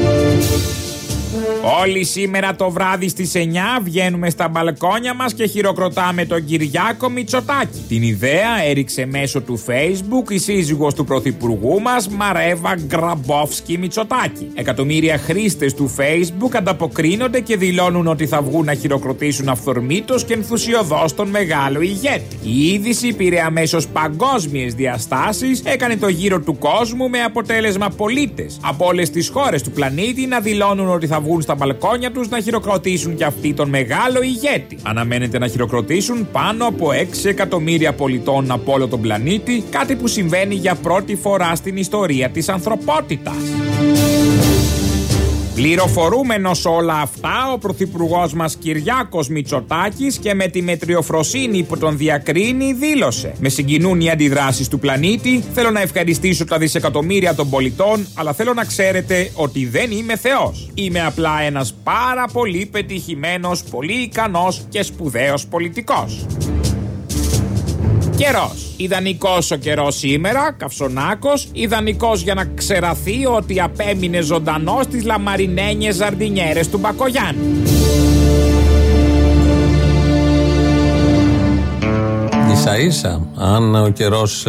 Όλοι σήμερα το βράδυ στις 9 βγαίνουμε στα μπαλκόνια μας και χειροκροτάμε τον Κυριάκο Μητσοτάκη. Την ιδέα έριξε μέσω του facebook η σύζυγος του πρωθυπουργού μας Μαρέβα Γκραμπόφσκι Μητσοτάκη. Εκατομμύρια χρήστες του facebook ανταποκρίνονται και δηλώνουν ότι θα βγουν να χειροκροτήσουν αυθορμήτως και ενθουσιοδός τον μεγάλο ηγέτη. Η είδηση πήρε αμέσως παγκόσμιες διαστάσεις, έκανε το γύρο του κόσμου με αποτέλεσμα πολίτες από όλες τις χώρες του πλανήτη να δηλώνουν ότι θα βγουν στα μπαλκόνια τους να χειροκροτήσουν και αυτοί τον μεγάλο ηγέτη. Αναμένεται να χειροκροτήσουν πάνω από 6 εκατομμύρια πολιτών από όλο τον πλανήτη, κάτι που συμβαίνει για πρώτη φορά στην ιστορία της ανθρωπότητας. Πληροφορούμενος όλα αυτά, ο πρωθυπουργός μας Κυριάκος Μητσοτάκης και με τη μετριοφροσύνη που τον διακρίνει, δήλωσε: Με συγκινούν οι αντιδράσεις του πλανήτη. Θέλω να ευχαριστήσω τα δισεκατομμύρια των πολιτών, αλλά θέλω να ξέρετε ότι δεν είμαι Θεός. Είμαι απλά ένας πάρα πολύ πετυχημένος, πολύ ικανός και σπουδαίος πολιτικός. Καιρός. Ιδανικός ο καιρός σήμερα, καυσονάκος. Ιδανικός για να ξεραθεί ότι απέμεινε ζωντανός στις λαμαρινένιες ζαρντινιέρε του Μπακογιάννη. Ίσα ίσα, αν ο καιρός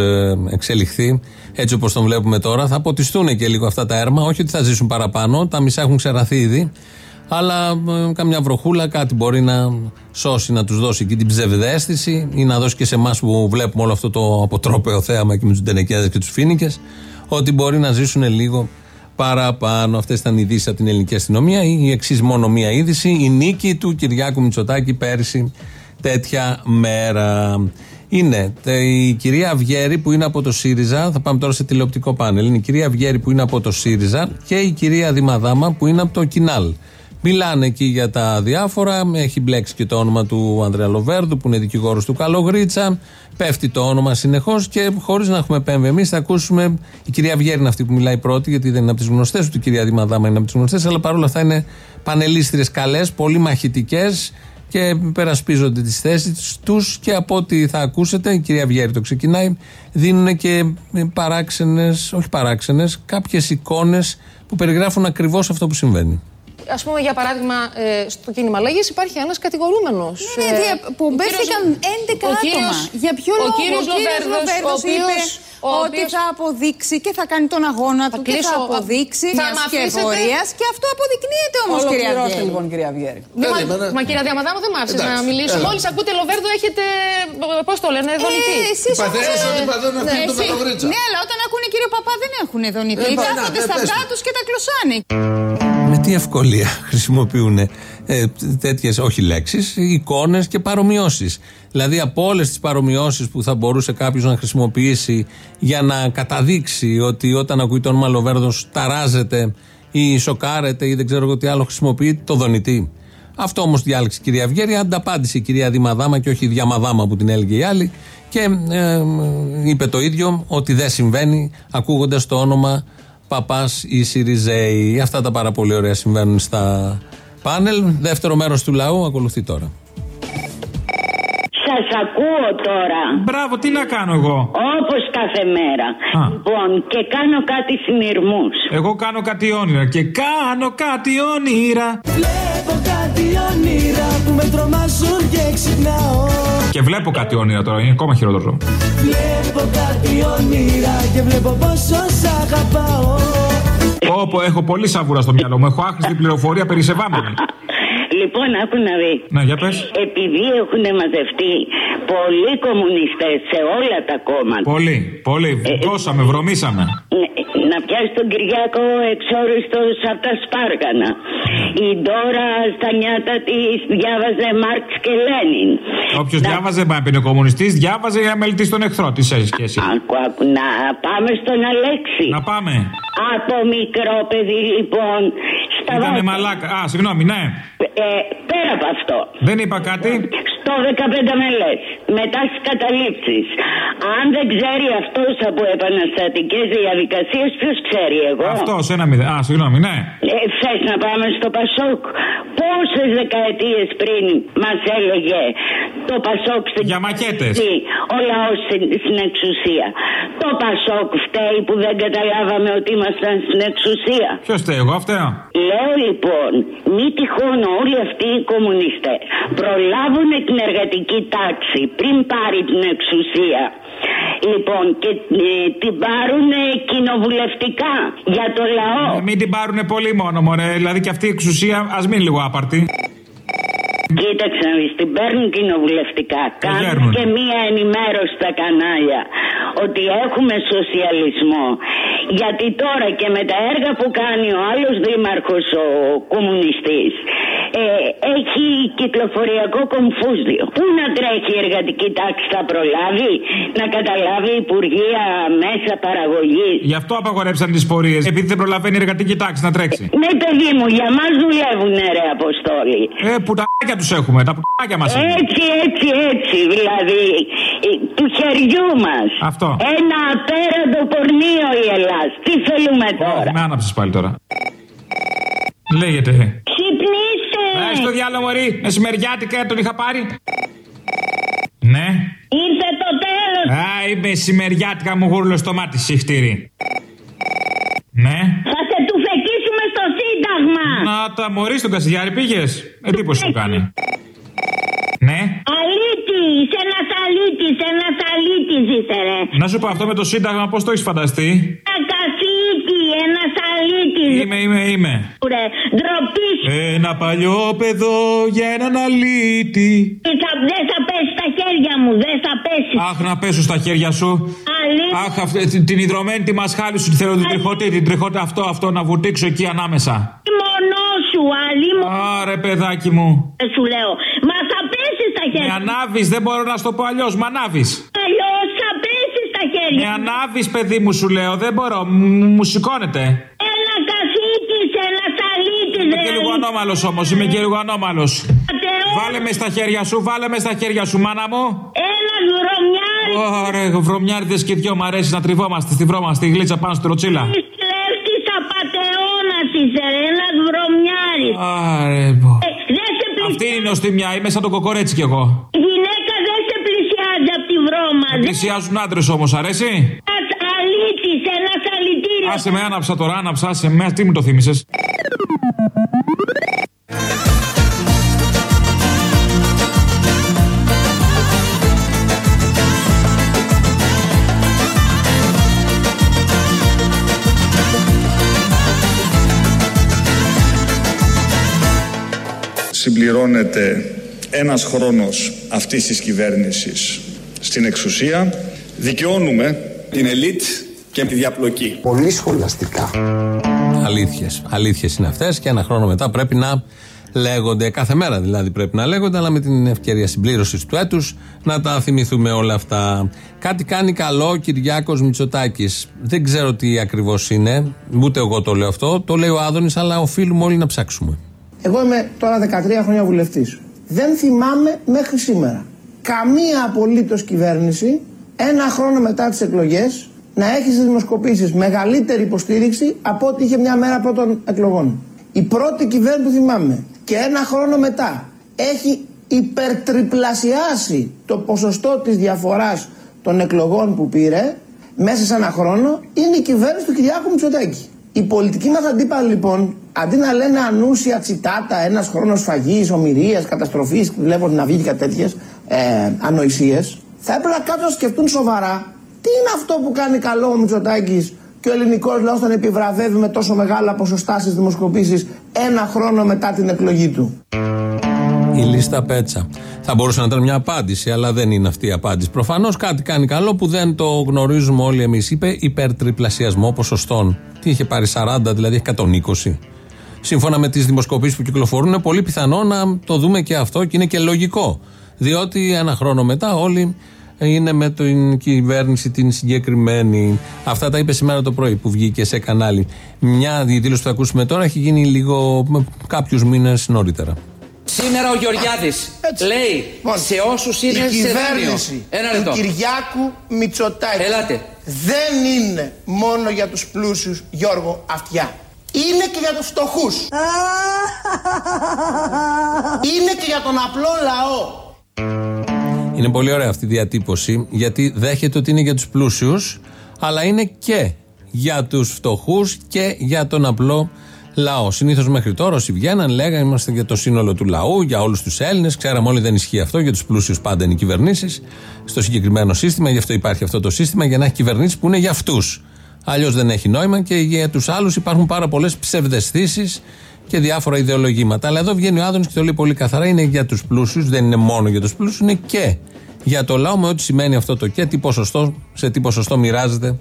εξελιχθεί έτσι όπως τον βλέπουμε τώρα, θα αποτιστούν και λίγο αυτά τα έρμα. Όχι ότι θα ζήσουν παραπάνω, τα μισά έχουν ξεραθεί ήδη. Αλλά ε, καμιά βροχούλα κάτι μπορεί να σώσει, να τους δώσει εκεί την ψευδέστηση ή να δώσει και σε εμάς που βλέπουμε όλο αυτό το αποτρόπαιο θέαμα και με τους Ντενεκέδε και τους Φίνικες, ότι μπορεί να ζήσουν λίγο παραπάνω. Αυτές ήταν οι ειδήσεις από την ελληνική αστυνομία. Η εξής μόνο μία είδηση. Η νίκη του Κυριάκου Μητσοτάκη πέρσι τέτοια μέρα. Είναι η κυρία Αυγέρη που είναι από το ΣΥΡΙΖΑ. Θα πάμε τώρα σε τηλεοπτικό πάνελ. Είναι η κυρία Αυγέρη που είναι από το ΣΥΡΙΖΑ και η κυρία Δημαδάμα που είναι από το ΚΙΝΑΛ. Μιλάνε εκεί για τα διάφορα. Έχει μπλέξει και το όνομα του Ανδρέα Λοβέρδου, που είναι δικηγόρος του Καλογρίτσα. Πέφτει το όνομα συνεχώς και χωρίς να έχουμε επέμβει εμείς, θα ακούσουμε. Η κυρία Βιέρη είναι αυτή που μιλάει πρώτη, γιατί δεν είναι από τις γνωστές, ούτε η κυρία Δημαδάμα είναι από τις γνωστές, αλλά παρόλα αυτά είναι πανελίστριες καλές, πολύ μαχητικές και περασπίζονται τις θέσεις τους και από ό,τι θα ακούσετε, η κυρία Βιέρη το ξεκινάει, δίνουν και παράξενες, όχι παράξενες, κάποιες εικόνες που περιγράφουν ακριβώς αυτό που συμβαίνει. Α πούμε, για παράδειγμα, ε, στο κίνημα Αλλαγή υπάρχει ένας κατηγορούμενος. Ναι, ναι, που μπέθηκαν 11 άτομα. Για ποιο ο λόγο κύριος ο κύριος Λοβέρδος, Λοβέρδος ο οποίος- είπε ο ότι οποίος- θα αποδείξει και θα κάνει τον αγώνα του και κλείσω, θα θα- αποδείξει θα μιας μ' αφήσετε; σκευωρία και αυτό αποδεικνύεται όμως, κυρία Ολοκληρώστε, Βιέρη. λοιπόν, κυρία Βιέρη. Δεν μα- Μα κυρία Διαμαδάμου δεν μ' άφησες να μιλήσω. έλα. Μόλις ακούτε Λοβέρδο έχετε. Πώς το λένε, δονητή. Ε, εσείς Παθαίνεις όμως- ότι παθαίνουν αυτοί Ναι, του εσύ- Καλογρίτσα. Ναι, αλλά όταν ακούνε κύριο Παπά δεν έχουν δονητή. Ε, πα- να, Κάθονται ε, στα πες αυτιά το. του και τα κλωσάνε. Με τι ευκολία χρησιμοποιούν ε, τέτοιες, όχι λέξεις, εικόνες και παρομοιώσεις. Δηλαδή από όλες τις παρομοιώσεις που θα μπορούσε κάποιος να χρησιμοποιήσει για να καταδείξει ότι όταν ακούει το όνομα Λοβέρδο ταράζεται ή σοκάρεται ή δεν ξέρω εγώ τι άλλο χρησιμοποιεί, το δονητή. Αυτό όμως διάλεξε η κυρία Βιέρη, ανταπάντησε η κυρία Δημαδάμα και όχι η Διαμαδάμα που την έλεγε η άλλη. Και ε, είπε το ίδιο ότι δεν συμβαίνει ακούγοντας το όνομα Παπάς ή Σιριζέη. Αυτά τα πάρα πολύ ωραία συμβαίνουν στα πάνελ. Δεύτερο μέρος του λαού ακολουθεί τώρα. Σας ακούω τώρα. Μπράβο, τι να κάνω εγώ; Όπως κάθε μέρα. Λοιπόν, και κάνω κάτι συνειρμού. Εγώ κάνω κάτι όνειρα και κάνω κάτι όνειρα. Βλέπω κάτι όνειρα που με τρομάζουν και ξυπνάω. Και βλέπω κάτι όνειρα τώρα, είναι ακόμα χειρότερο. Βλέπω κάτι όνειρα και βλέπω πόσο σ' αγαπάω. Όπω έχω πολύ σαβούρα στο μυαλό μου, έχω άχρηστη πληροφορία περισεβάμενη. Λοιπόν, άκου να δεις. Ναι, για πες. Επειδή έχουν μαζευτεί πολλοί κομμουνιστές σε όλα τα κόμματα. Πολύ, πολύ. Βγώσαμε, βρωμήσαμε. Ναι, Να πιάσει τον Κυριάκο εξόριστο από τα Σπάργανα. Η Ντόρα στα νιάτα της διάβαζε Μάρξ και Λένιν. Όποιος διάβαζε, μα είναι κομμουνιστής, διάβαζε για να μελετήσει τον εχθρό. Τι έχει σχέση. Άκου, άκου, να πάμε στον Αλέξη. Να πάμε. Από μικρό παιδί, λοιπόν, στα Ήτανε βάθη. μαλάκα. Α, συγγνώμη, ναι. Ε, πέρα από αυτό. Δεν είπα κάτι. Στο 15 μελέ. Μετά στις καταλήψεις. Αν δεν ξέρει αυτός από επαναστατικές διαδικασίες, ποιος ξέρει εγώ; Αυτός, ένα μηδέν. Α, συγγνώμη, ναι. Ε, θες να πάμε στο Πασόκ; Πόσες δεκαετίες πριν μας έλεγε το Πασόκ στην Για μακέτες. εξουσία, Ο λαός στην, στην εξουσία. Το Πασόκ φταίει που δεν καταλάβαμε ότι ήμασταν στην εξουσία. Ποιος φταίει, εγώ φταίω. Λέω λοιπόν, μη τυχόν όλοι αυτοί οι κομμουνιστές προλάβουν την εργατική τάξη πριν πάρει την εξουσία. Λοιπόν, και ε, την πάρουν κοινοβουλευτικά για το λαό. Ε, μην την πάρουν πολύ μόνο, μωρέ. Δηλαδή και αυτή η εξουσία, ας μείνει λίγο άπαρτη. Κοίταξε να δεις, την παίρνουν κοινοβουλευτικά. Κάνουν παίρνουν. και μία ενημέρωση στα κανάλια ότι έχουμε σοσιαλισμό. Γιατί τώρα και με τα έργα που κάνει ο άλλος δήμαρχος ο κομμουνιστής ε, έχει κυκλοφοριακό κομφούζιο. Πού να τρέχει η εργατική τάξη θα προλάβει να καταλάβει Υπουργεία μέσα παραγωγής; Γι' αυτό απαγορέψαν τις πορείες. Επειδή δεν προλαβαίνει η εργατική τάξη να τρέξει. Ναι παιδί μου, για μας δουλεύουν ρε Αποστόλη. Ε, πουτάκια τους έχουμε. Τα πουτάκια μας είναι. Έτσι, έτσι, έτσι, δηλαδή ε, του χεριού μας. Αυτό. Ένα απέραντο πορνείο η Ελλάς. Τι θέλουμε τώρα; Με άναψες πάλι τώρα. Λέγεται. Ξυπνήστε. Ε, στο διάλογο, Μωρή. Μεσημεριάτικα τον είχα πάρει. Ναι. Ήρθε το τέλος. Α, είμαι μεσημεριάτικα μου γούρλο στο μάτι, συχτήρι. Ναι. Θα σε του φεκίσουμε στο Σύνταγμα. Να τα μωρή στον Κασιδιάρη πήγες. Εντύπωση μου κάνει. Ναι. Αλήτης, ένας αλήτης, ένας αλήτης είσαι ρε. Να σου πω αυτό με το Σύνταγμα, πώς το έχεις φανταστεί; Ένα καθήκη, ένας αλήτης. Είμαι, είμαι, είμαι. Ρε, ντροπής σου. Ένα παλιό παιδό για έναν αλήτη. Θα, δεν θα πέσει στα χέρια μου, δεν θα πέσει. Αχ, να πέσω στα χέρια σου. Αλήτη. Αχ, αυτή, την- την υδρωμένη τη μασχάλη σου τη θέλω την τριχωτή, την τριχωτή αυτό, αυτό να βουτήξω εκεί ανάμεσα. Μονό σου, αλή μου. Άρε, παιδάκι μου. Ε, Σου λέω, μα θα πέσει στα Με χέρια. ανάβεις, δεν μπορώ να σου το πω αλλιώς. Με ανάβεις. Αλλιώ θα πέσει στα χέρια. Με ανάβεις, παιδί μου, σου λέω. Δεν μπορώ. Μου, μου σηκώνεται. Ένα καθήκη, ένα αλήτη, Είμαι και λίγο ανώμαλος όμως, είμαι και λίγο ανώμαλος. Βάλε μες στα χέρια σου, βάλε μες στα χέρια σου, μάνα μου. Ένα βρωμιάρι. Ωραία, βρωμιάριδες και δυο μ' αρέσει να τριβόμαστε στη βρώμα, στη γλίτσα πάνω στη ροτσίλα. Κλέφτη απαταιώνα είσαι, ρε, ένας βρωμιάρι. Άρε, μπο. Ε, δεν σε πλησιάζει. Αυτή είναι οστιμιά, είμαι σαν το κοκορέτσι κι εγώ. Η γυναίκα δεν σε πλησιάζει από τη βρώμα. Δεν Πλησιάζουν άντρες όμως, αρέσει; αλήτη, ένας αλητήριος. Άσε με, άναψα τώρα, άναψα, άσε με, τι μου το θύμισες; Συμπληρώνεται ένας χρόνος αυτής της κυβέρνησης στην εξουσία. Δικαιώνουμε την ελίτ και τη διαπλοκή. Πολύ σχολαστικά. Αλήθειες. Αλήθειες είναι αυτές και ένα χρόνο μετά πρέπει να λέγονται. Κάθε μέρα δηλαδή πρέπει να λέγονται, αλλά με την ευκαιρία συμπλήρωσης του έτους να τα θυμηθούμε όλα αυτά. Κάτι κάνει καλό ο Κυριάκος Μητσοτάκης. Δεν ξέρω τι ακριβώς είναι, ούτε εγώ το λέω αυτό. Το λέει ο Άδωνης, αλλά οφείλουμε όλοι να ψάξουμε. Εγώ είμαι τώρα 13 χρόνια βουλευτής. Δεν θυμάμαι μέχρι σήμερα καμία απολύτως κυβέρνηση ένα χρόνο μετά τις εκλογές να έχει στις δημοσκοπήσεις μεγαλύτερη υποστήριξη από ό,τι είχε μια μέρα πρώτων εκλογών. Η πρώτη κυβέρνηση που θυμάμαι και ένα χρόνο μετά έχει υπερτριπλασιάσει το ποσοστό της διαφοράς των εκλογών που πήρε μέσα σε ένα χρόνο είναι η κυβέρνηση του Κυριάκου Μητσοτάκη. Οι πολιτικοί μας αντίπαλοι λοιπόν αντί να λένε ανούσια τσιτάτα, ένας χρόνος φαγής, ομοιρίας, καταστροφής, βλέπω να βγει και τέτοιες ε, ανοησίες, θα έπρεπε να κάτσουν να σκεφτούν σοβαρά τι είναι αυτό που κάνει καλό ο Μητσοτάκης και ο ελληνικός λαός τον επιβραβεύει με τόσο μεγάλα ποσοστά στις δημοσκοπήσεις ένα χρόνο μετά την εκλογή του. Η λίστα πέτσα. Θα μπορούσε να ήταν μια απάντηση, αλλά δεν είναι αυτή η απάντηση. Προφανώς κάτι κάνει καλό που δεν το γνωρίζουμε όλοι εμείς. Είπε υπερτριπλασιασμό ποσοστών. Τι είχε πάρει 40, δηλαδή 120. Σύμφωνα με τις δημοσκοπήσεις που κυκλοφορούν, είναι πολύ πιθανό να το δούμε και αυτό και είναι και λογικό. Διότι ένα χρόνο μετά όλοι είναι με την κυβέρνηση την συγκεκριμένη. Αυτά τα είπε σήμερα το πρωί που βγήκε σε κανάλι. Μια δήλωση που θα ακούσουμε τώρα έχει γίνει λίγο κάποιους μήνες νωρίτερα. Σήμερα ο Γεωργιάδης λέει σε όσους είναι Λοιπόν, η σε κυβέρνηση δάνειο. Ένα λεπτό. του Κυριάκου Μητσοτάκη Ελάτε. δεν είναι μόνο για τους πλούσιους Γιώργο Αυτιά. Είναι και για τους φτωχούς. είναι και για τον απλό λαό. Είναι πολύ ωραία αυτή η διατύπωση γιατί δέχεται ότι είναι για τους πλούσιους αλλά είναι και για τους φτωχούς και για τον απλό λαό. Συνήθως μέχρι τώρα όσοι βγαίναν λέγανε είμαστε για το σύνολο του λαού, για όλους τους Έλληνες. Ξέραμε όλοι δεν ισχύει αυτό, για τους πλούσιους πάντα είναι οι κυβερνήσεις στο συγκεκριμένο σύστημα. Γι' αυτό υπάρχει αυτό το σύστημα για να έχει κυβερνήσεις που είναι για αυτούς. Αλλιώς δεν έχει νόημα και για τους άλλους υπάρχουν πάρα πολλές ψευδεστήσεις και διάφορα ιδεολογήματα. Αλλά εδώ βγαίνει ο Άδωνης και το λέει πολύ καθαρά: είναι για τους πλούσιους, δεν είναι μόνο για τους πλούσιους, είναι και για το λαό με ό,τι σημαίνει αυτό το και, τι ποσοστό, σε τι ποσοστό μοιράζεται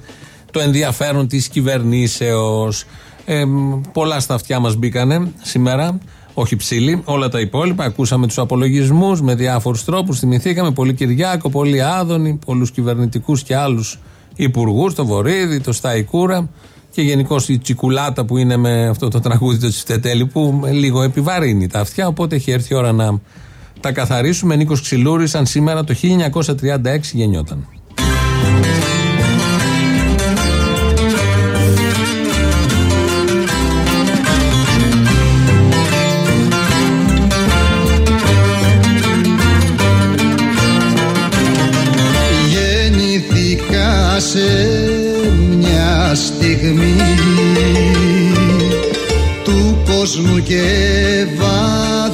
το ενδιαφέρον της κυβερνήσεως. Ε, πολλά στα αυτιά μας μπήκανε σήμερα. Όχι ψήλοι, όλα τα υπόλοιπα. Ακούσαμε τους απολογισμούς με διάφορους τρόπους. Θυμηθήκαμε πολύ Κυριάκο, πολύ Άδωνη, πολλούς κυβερνητικούς και άλλους υπουργούς, το Βορύδη, το Σταϊκούρα και γενικώς η τσικουλάτα που είναι με αυτό το τραγούδι του Τσιτετέλη που λίγο επιβαρύνει τα αυτιά. Οπότε έχει έρθει η ώρα να τα καθαρίσουμε. Νίκος Ξυλούρης, αν σήμερα το 1936 γεννιόταν. Και βαδίζω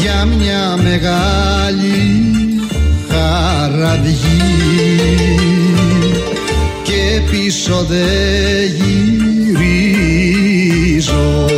για μια μεγάλη χαραυγή και πίσω δεν γυρίζω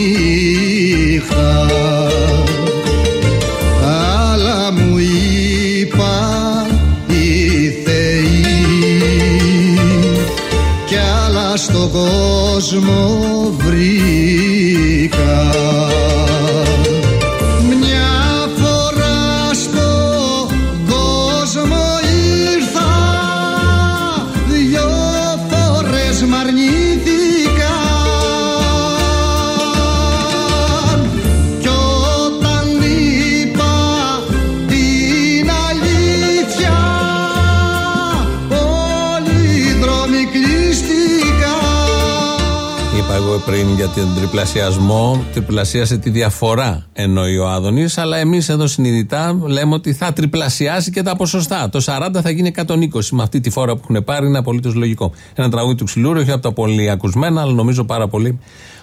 κόσμο βρήκα για τον τριπλασιασμό. Τριπλασίασε τη διαφορά εννοεί ο Άδωνης, αλλά εμείς εδώ συνειδητά λέμε ότι θα τριπλασιάσει και τα ποσοστά. Το 40 θα γίνει 120 με αυτή τη φορά που έχουν πάρει, είναι απολύτως λογικό. Ένα τραγούδι του Ξυλούρου, όχι από τα πολύ ακουσμένα, αλλά νομίζω πάρα πολύ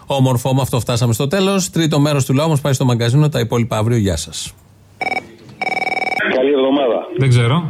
όμορφο. Με αυτό φτάσαμε στο τέλος. Τρίτο μέρος του λαού μας πάει στο μαγκαζίνο, τα υπόλοιπα αύριο. Γεια σας. Καλή εβδομάδα. Δεν ξέρω.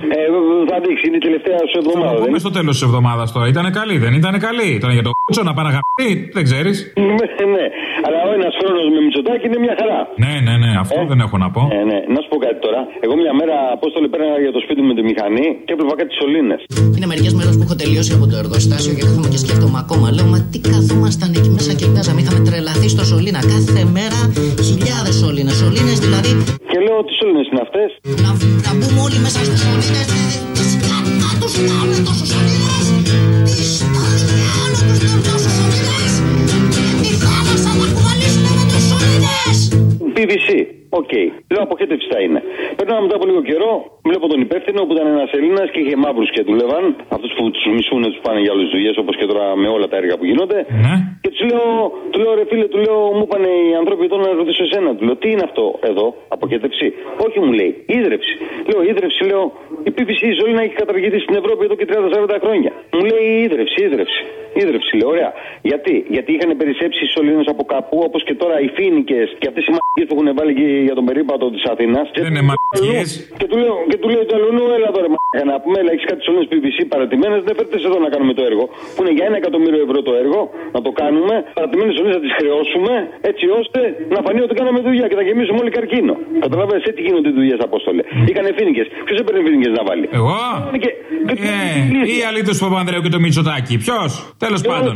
Ε, θα δείξει, είναι η τελευταία σου εβδομάδα. Θα πούμε στο τέλος της εβδομάδας τώρα. Ήταν καλή, δεν ήταν καλή. Ήταν για το κούτσο να πάνε γαμπτή, δεν ξέρεις; Ναι, ναι. Αλλά ο ένας χρόνος με μυτσοτάκι είναι μια χαρά. Ναι, ναι, ναι, αυτό δεν έχω να πω. Ε, ναι. Να σου πω κάτι τώρα. Εγώ μια μέρα απόστολη πέρανα για το σπίτι μου με τη μηχανή και έβλεπα κάτι σωλήνες. Είναι μερικές μέρες που έχω τελειώσει από το εργοστάσιο και κάθομαι και σκέφτομαι ακόμα. Λέω, μα τι καθόμασταν εκεί μέσα και βγάζαμε. Είχαμε τρελαθεί στο σωλήνα. Κάθε μέρα χιλιάδες σωλήνες. Σωλήνες δηλαδή. Και λέω τι σωλήνες είναι αυτές; Να, να μπούμε όλοι μέσα στους σωλήνες. Τι να του κάνουμε τόσους σωλήνες. Τι στο διάολο του κάνουμε τόσους σωλήνες. Τη θάλασσα να κουβαλήσουμε με τους σωλήνες. PVC. OK. Λέω αποχέτευση θα είναι. Περνάω μετά από λίγο καιρό, βλέπω τον υπεύθυνο που ήταν ένας Έλληνας και είχε μαύρους και δούλευαν. Αυτούς που τους μισούν, τους πάνε για άλλες δουλειές όπως και τώρα με όλα τα έργα που γίνονται. Και τους λέω, του λέω ρε φίλε, του λέω, μου είπαν οι άνθρωποι εδώ να ρωτήσω εσένα. Του λέω, τι είναι αυτό εδώ, αποχέτευση. Όχι, μου λέει, ίδρυψη. Λέω, ίδρυψη, λέω, η PVC η ζωή να έχει καταργηθεί στην Ευρώπη εδώ και 30-40 χρόνια. Μου λέει, ίδρυψη, ίδρυψη. Ίδρυψη, λέω, ωραία. Γιατί, Γιατί είχαν περισσέψει οι σωλήνε από κάπου, όπως και τώρα οι φίνικες και αυτές οι μαγικέ που έχουν βάλει και για τον περίπατο της Αθήνας. Δεν είναι μαγικέ. Και του λέω, και του λέω, Ταλουνού, έλα τώρα, μαγικά να πούμε, έλα, έχεις κάτι σωλήνε PVC παρατημένες, δεν φέρτε εδώ να κάνουμε το έργο. Που είναι για ένα εκατομμύριο ευρώ το έργο, να το κάνουμε, παρατημένες σωλήνε να τις χρεώσουμε, έτσι ώστε να φανεί ότι κάναμε δουλειά και θα γεμίσουμε όλοι καρκίνο. Καταλαβαίνετε, έτσι γίνονται οι δουλειές, Απόστολε. Είχανε φίνικες. Ποιος έπαιρνε φίνικες να βάλει; Εγώ; Και, Ε, ή αλήτως Παπανδρέου και το Μητσοτάκι. Ποιος; Τέλος πάντων.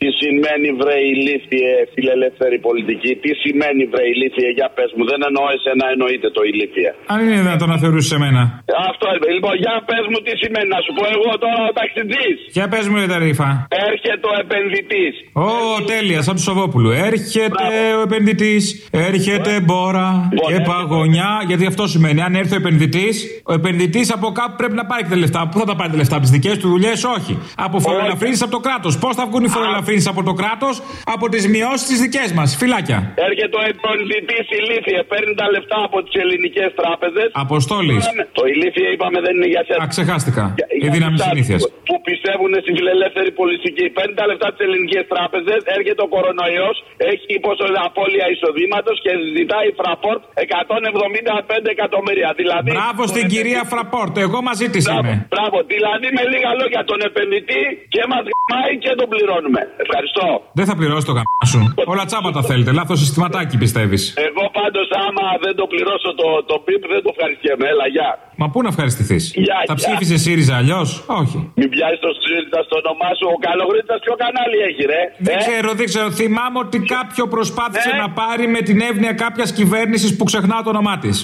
Τι σημαίνει βρε ηλίθιε φιλελεύθερη πολιτική, τι σημαίνει βρε ηλίθιε, για πες μου, δεν εννοώ εσένα, εννοείται το ηλίθιε. Αν είναι δυνατόν να θεωρούσες εμένα. Αυτό είναι. Λοιπόν, για πες μου τι σημαίνει, να σου πω εγώ τώρα ο ταξιτζής. Για πες μου, ρε Ταρίφα. Έρχεται ο επενδυτής. Ω, τέλεια, σαν του Σοβόπουλου. Έρχεται ο επενδυτής, έρχεται μπόρα και παγωνιά. Γιατί αυτό σημαίνει, αν έρθει ο επενδυτής, ο επενδυτής από κάπου πρέπει να πάρει και τα λεφτά. Πού θα τα πάρει τα λεφτά, από τις δικές του δουλειές, όχι. Από φορολαφρύνσει από το κράτος. Πώς θα βγουν οι φορολαφρύνσει από το κράτος, από τις μειώσεις τις δικές μας. Φυλάκια. Έρχεται ο επενδυτή ηλίθιε, παίρνει τα λεφτά από τις ελληνικές τράπεζες. Αποστόλης. Το ηλίθιε είπαμε δεν είναι για σένα. Α, ξεχάστηκα. Η δύναμη συνήθεια. Που πιστεύουν στη φιλελεύθερη πολιτική. Παίρνει τα λεφτά τη ελληνικές τράπεζες, έρχεται ο κορονοϊός, έχει πόσο απώλεια εισοδήματος και ζητάει φραπόρτ 175 εκατομμύρια. Δηλαδή, Μπράβο στην κυρία Φραπόρτ, εγώ μαζί της είμαι. Μπράβο, δηλαδή με λίγα λόγια τον επενδυτή και μας γαμάει και τον πληρώνουμε. Ευχαριστώ. Δεν θα πληρώσει το γαμά σου. Όλα τσάμπα τα θέλετε. Λάθος συστηματάκι πιστεύεις. Εγώ πάντως άμα δεν το πληρώσω το, το πιπ δεν το ευχαριστιέμαι. Έλα, γεια. Μα πού να ευχαριστηθείς; Γεια, Θα γεια. ψήφισες ΣΥΡΙΖΑ αλλιώς; Όχι. Μην πιάσεις το ΣΥΡΙΖΑ στο όνομά σου. Ο Καλογρίτα ποιο κανάλι έχει, ρε; Δεν Ε; ξέρω, δεν ξέρω. Θυμάμαι ότι κάποιο προσπάθησε να πάρει με την εύνοια κάποιας κυβέρνησης που ξεχνά το όνομά της.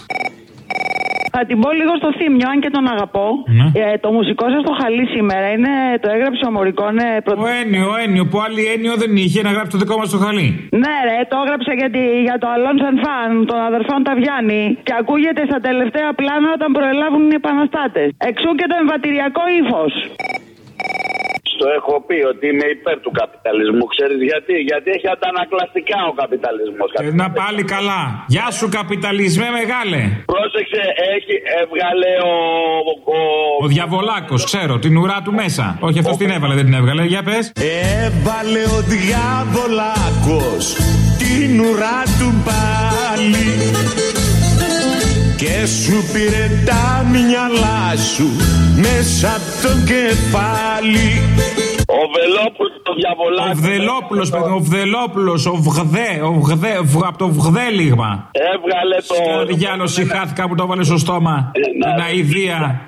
Θα την πω λίγο στο θύμιο, αν και τον αγαπώ. Ναι. Ε, το μουσικό σας το χαλί σήμερα είναι, το έγραψε ο Μωρικόνε πρωτο... Ο Ένιο, ο Ένιο που άλλη Ένιο δεν είχε να γράψει το δικό μας το χαλί. Ναι, ρε, το έγραψε για, τη, για το Αλόν Φαν των αδερφών Ταβιάννη. Και ακούγεται στα τελευταία πλάνα όταν προελάβουν οι επαναστάτες. Εξού και το εμβατηριακό ύφος. Το έχω πει ότι είμαι υπέρ του καπιταλισμού. Ξέρεις γιατί, γιατί έχει αντανακλαστικά ο καπιταλισμός. Και να πάλι καλά. Γεια σου, καπιταλισμέ μεγάλε. Πρόσεξε, έχει, έβγαλε ο. ο... Ο διαβολάκος, ξέρω, την ουρά του μέσα. Όχι, αυτός την έβαλε, δεν την έβγαλε. Για πες. Έβαλε ο διάβολάκος την ουρά του πάλι και σου πήρε τα μυαλά σου μέσα από το κεφάλι Ο Βελόπουλος, το διαβολάκι. Ο Βδελόπουλος, παιδί μου, ο Βδελόπουλος, ο Βγδέ, ο Βγδέ, β- από το Βγδέλιγμα. Έβγαλε το. Στο διάλογο συχάθηκα που το βάλε στο στόμα. Την αηδία.